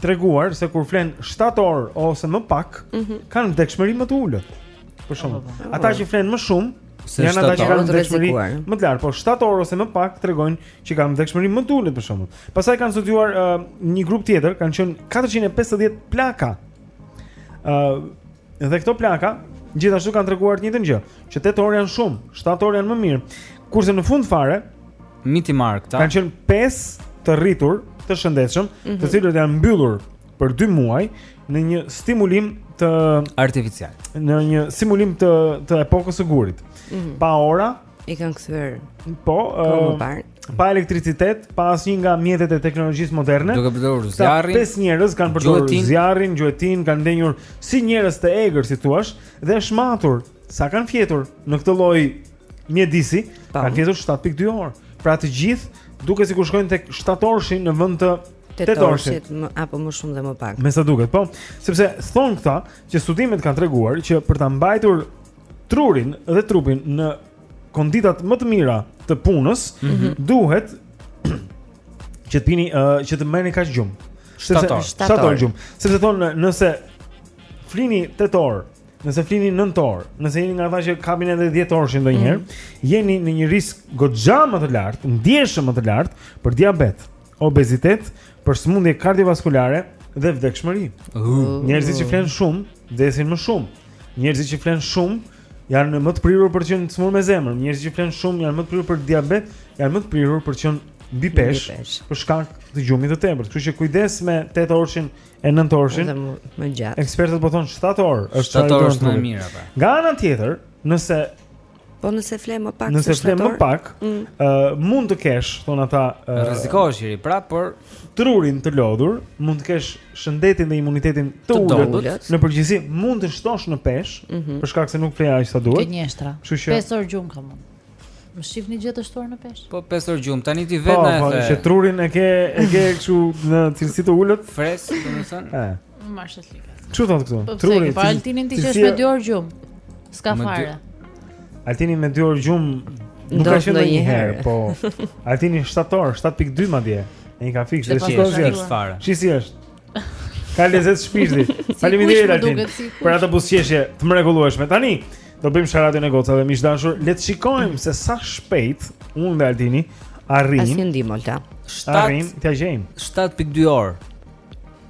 treguar se kur flenë 7 orë ose më pak, mm -hmm. kanë vdekshmëri më të ulët. Për shembull, oh, oh, oh. ata që flenë më shumë Se janë ata që kanë vdekshmëri më të lartë, por shtatë orë ose më pak tregojnë që kanë vdekshmëri më të ulët për shembull. Pastaj kanë studiuar uh, një grup tjetër, kanë qenë 450 plaka. ë uh, Dhe këto plaka gjithashtu kanë treguar të njëjtën gjë, që tetë orë janë shumë, shtatë orë janë më mirë. Kurse në fund fare, më i çmenduri nga këta. Kanë qenë pesë të rritur, të shëndetshëm, mm -hmm. të mhm. cilët janë mbyllur për 2 muaj në një stimulim të artificial. Në një simulim të të epokës së gurit. Mm -hmm. Pa ora i kanë kthyer. Po, uh, pa elektricitet, pa asnjë nga mjetet e teknologjisë moderne. Duke përdorur zjarrin. Pesë njerëz kanë përdorur zjarrin, gjuetinë, kanë ndenjur si njerëz të egër, si të thuash, dhe është matur sa kanë fjetur në këtë lloj mjedisi, kanë fjetur 7.2 orë. Pra të gjithë duket sikur shkojnë tek 7-orëshi në vend të tetorëshit apo më shumë dhe më pak. Me sa duket, po, sepse thonë këta që studimet kanë treguar që për ta mbajtur trurin dhe trupin në konditat më të mira të punës, mm -hmm. duhet që të pini uh, që të merrni kaq gjumë. Shtatë orë, shtatë orë gjumë. Sepse thonë nëse flini tetë orë, nëse flini nëntë orë, nëse jeni nga ata që kapin edhe 10-orëshin ndonjëherë, mm -hmm. jeni në një risk goxha më të lartë, ndjeshëm më të lartë për diabet. Mm obezitet, për sëmundje kardiovaskulare dhe vdekshmëri. Uh. Njerëzit që flenë shumë, vdesin më shumë. Njerëzit që flenë shumë, janë më të prirur për të qenë të sëmurë me zemër. Njerëzit që flenë shumë, janë më të prirur për diabet, janë më të prirur për të qenë mbipeshë, për shkak të gjumit të tepërt. Kështu që kujdes me 8 orëshin e 9 orëshin. Më gjatë. Ekspertët po thonë 7 orë, është 7 orë më e mirë apo. Nga ana tjetër, nëse Po nëse fle më pak se shtatë orë. Nëse fle më pak, ë mm. uh, mund të kesh, thonë ata, uh, rrezikohesh prapë, por trurin të lodhur, mund të kesh shëndetin dhe imunitetin të, të ulët. Në përgjithësi mund të shtosh në peshë, mm -hmm. për shkak se nuk fle aq sa duhet. Të njëjtat. Kështu që 5 orë gjumë kam. Më shihni gjë të shtuar në peshë? Po 5 orë gjumë, tani ti vetë po, na e the. Po, që trurin e ke e ke kështu në cilësi të ulët? Fresh, domethënë. Ëh. Marsh e slikas. Ç'u tha këtu? Po, Truri. Po Altinin ti që është me dy orë gjumë. S'ka fare. Altini me dy orë gjumë nuk ka qenë ndonjëherë, po Altini shtatë orë, 7.2 madje. Ai i ka fikse, është shkosh jashtë fare. Si si është? Ka lezet shpirti. Faleminderit Altin. Për atë buzëqeshje të mrekullueshme. Tani do bëjmë sharadën e gocave miq të dashur. Le të shikojmë se sa shpejt unë dhe Altini arrijmë. Asnjë ndihmë, Olta. Arrijmë, t'ia gjejmë. 7.2 orë.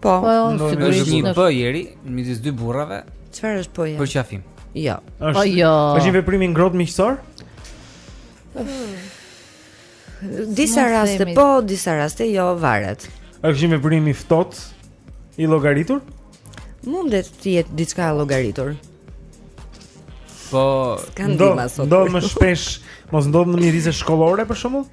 Po, po sigurisht është një veprim midis dy burrave. Çfarë është po? Përqafim. Jo. Është. Po jo. Është një veprim i ngrohtë miqësor? Disa raste po, disa raste jo, varet. Është një veprim i ftohtë i llogaritur? Mundet të jetë diçka e llogaritur. Po, ndodh më shpesh, mos ndodh në mjedise shkollore për shembull?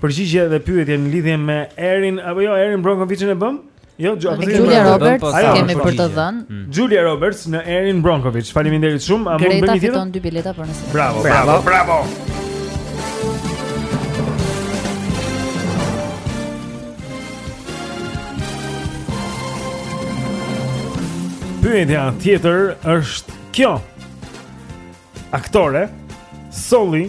Përgjigje dhe pyetje në lidhje me Erin apo jo Erin Brokoviçin e bëmë? Jo, jo apo Julia Roberts po, kemi për të dhënë. Mm. Julia Roberts në Erin Brokoviç. Faleminderit shumë. A mund të bëni tjetër? Fiton dy bileta për nesër. Bravo, bravo, bravo. Pyetja tjetër është kjo. Aktore Soli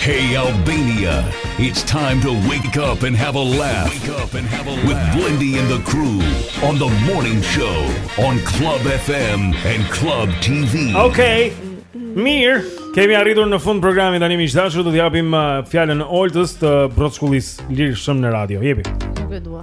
Hey Albania, it's time to wake up and have a laugh. Wake up and have a laugh with Blendi and the crew on the morning show on Club FM and Club TV. Okay. Mirë, kemi arritur në fund të programit tani miq të dashur, do të japim uh, fjalën Oltës të broçkullisë lirshëm në radio. Jepi. Nuk e dua.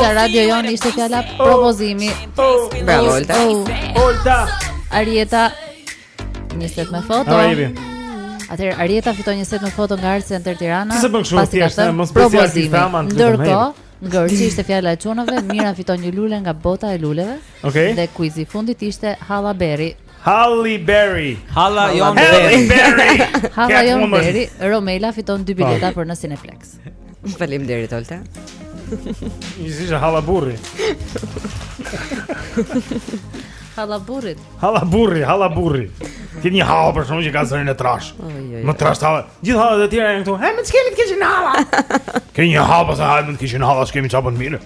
Sa radio jon ishte fjala propozimi. Bravo Olta. Olta. Arieta. Një set me foto. Atëherë Arieta fiton një set me foto nga Art Center Tirana. Pasi bën kështu thjesht, mos bëj si Taman. Ndërkohë, Ngërçi ishte fjala e çunave, Mira fiton një lule nga bota e luleve. Okay. Dhe kuizi i fundit ishte Halla Berry. Halla Berry. Halla Jon Berry. Halla Jon Berry. Romela fiton dy bileta për në Cineplex. Faleminderit Olta. Ju zgjidhë halla burri. Halla burrit. Halla burri, halla burri. Ti një halla për shkak që ka zërin e trashë. Më trash halla. Gjithë hallat e tjera janë këtu. Hë, më çkemi të kishin halla. Ke një halla pas halla të kishin halla, s'kemi çfarë bën mirë.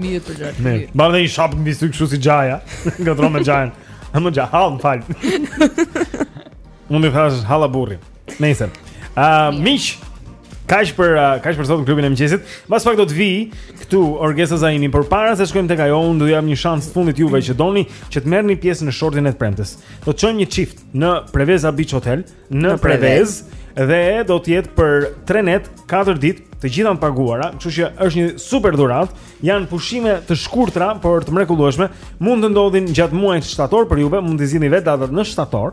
Mirë për gjatë. Ne, bardhë i shap mbi sy kështu si xhaja. Ngatërron me xhajën. Amë xha hall, fal. Unë të thashë halla burri. Nëse. Ah, miq. Kaq për uh, kaq për sot në klubin e mëngjesit. Mbas pak do të vijë këtu Orgesa Zaimi, por para se të shkojmë tek ajo, unë do jap një shans të fundit juve që doni që të merrni pjesë në shortin e të premtes. Do të çojmë një çift në Preveza Beach Hotel në, në Prevezë dhe do të jetë për 3 net, 4 ditë, të gjitha të paguara, kështu që është një super dhuratë. Janë pushime të shkurtra, por të mrekullueshme. Mund të ndodhin gjatë muajit shtator për juve, mund të zgjidhni vetë datat në shtator.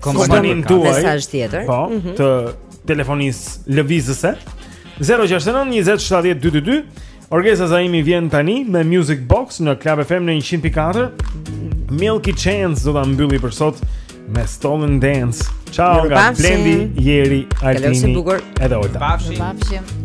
kompaninë tuaj. Mesazh tjetër. Po, mm -hmm. të telefonisë lëvizëse. 069 20 70 222. Orgesa Zaimi vjen tani me Music Box në Club FM në 100.4. Milky Chance do ta mbyllë për sot me Stolen Dance. Ciao nga Blendi, Jeri, Altini. Edhe Olta. Pafshim. Pafshim.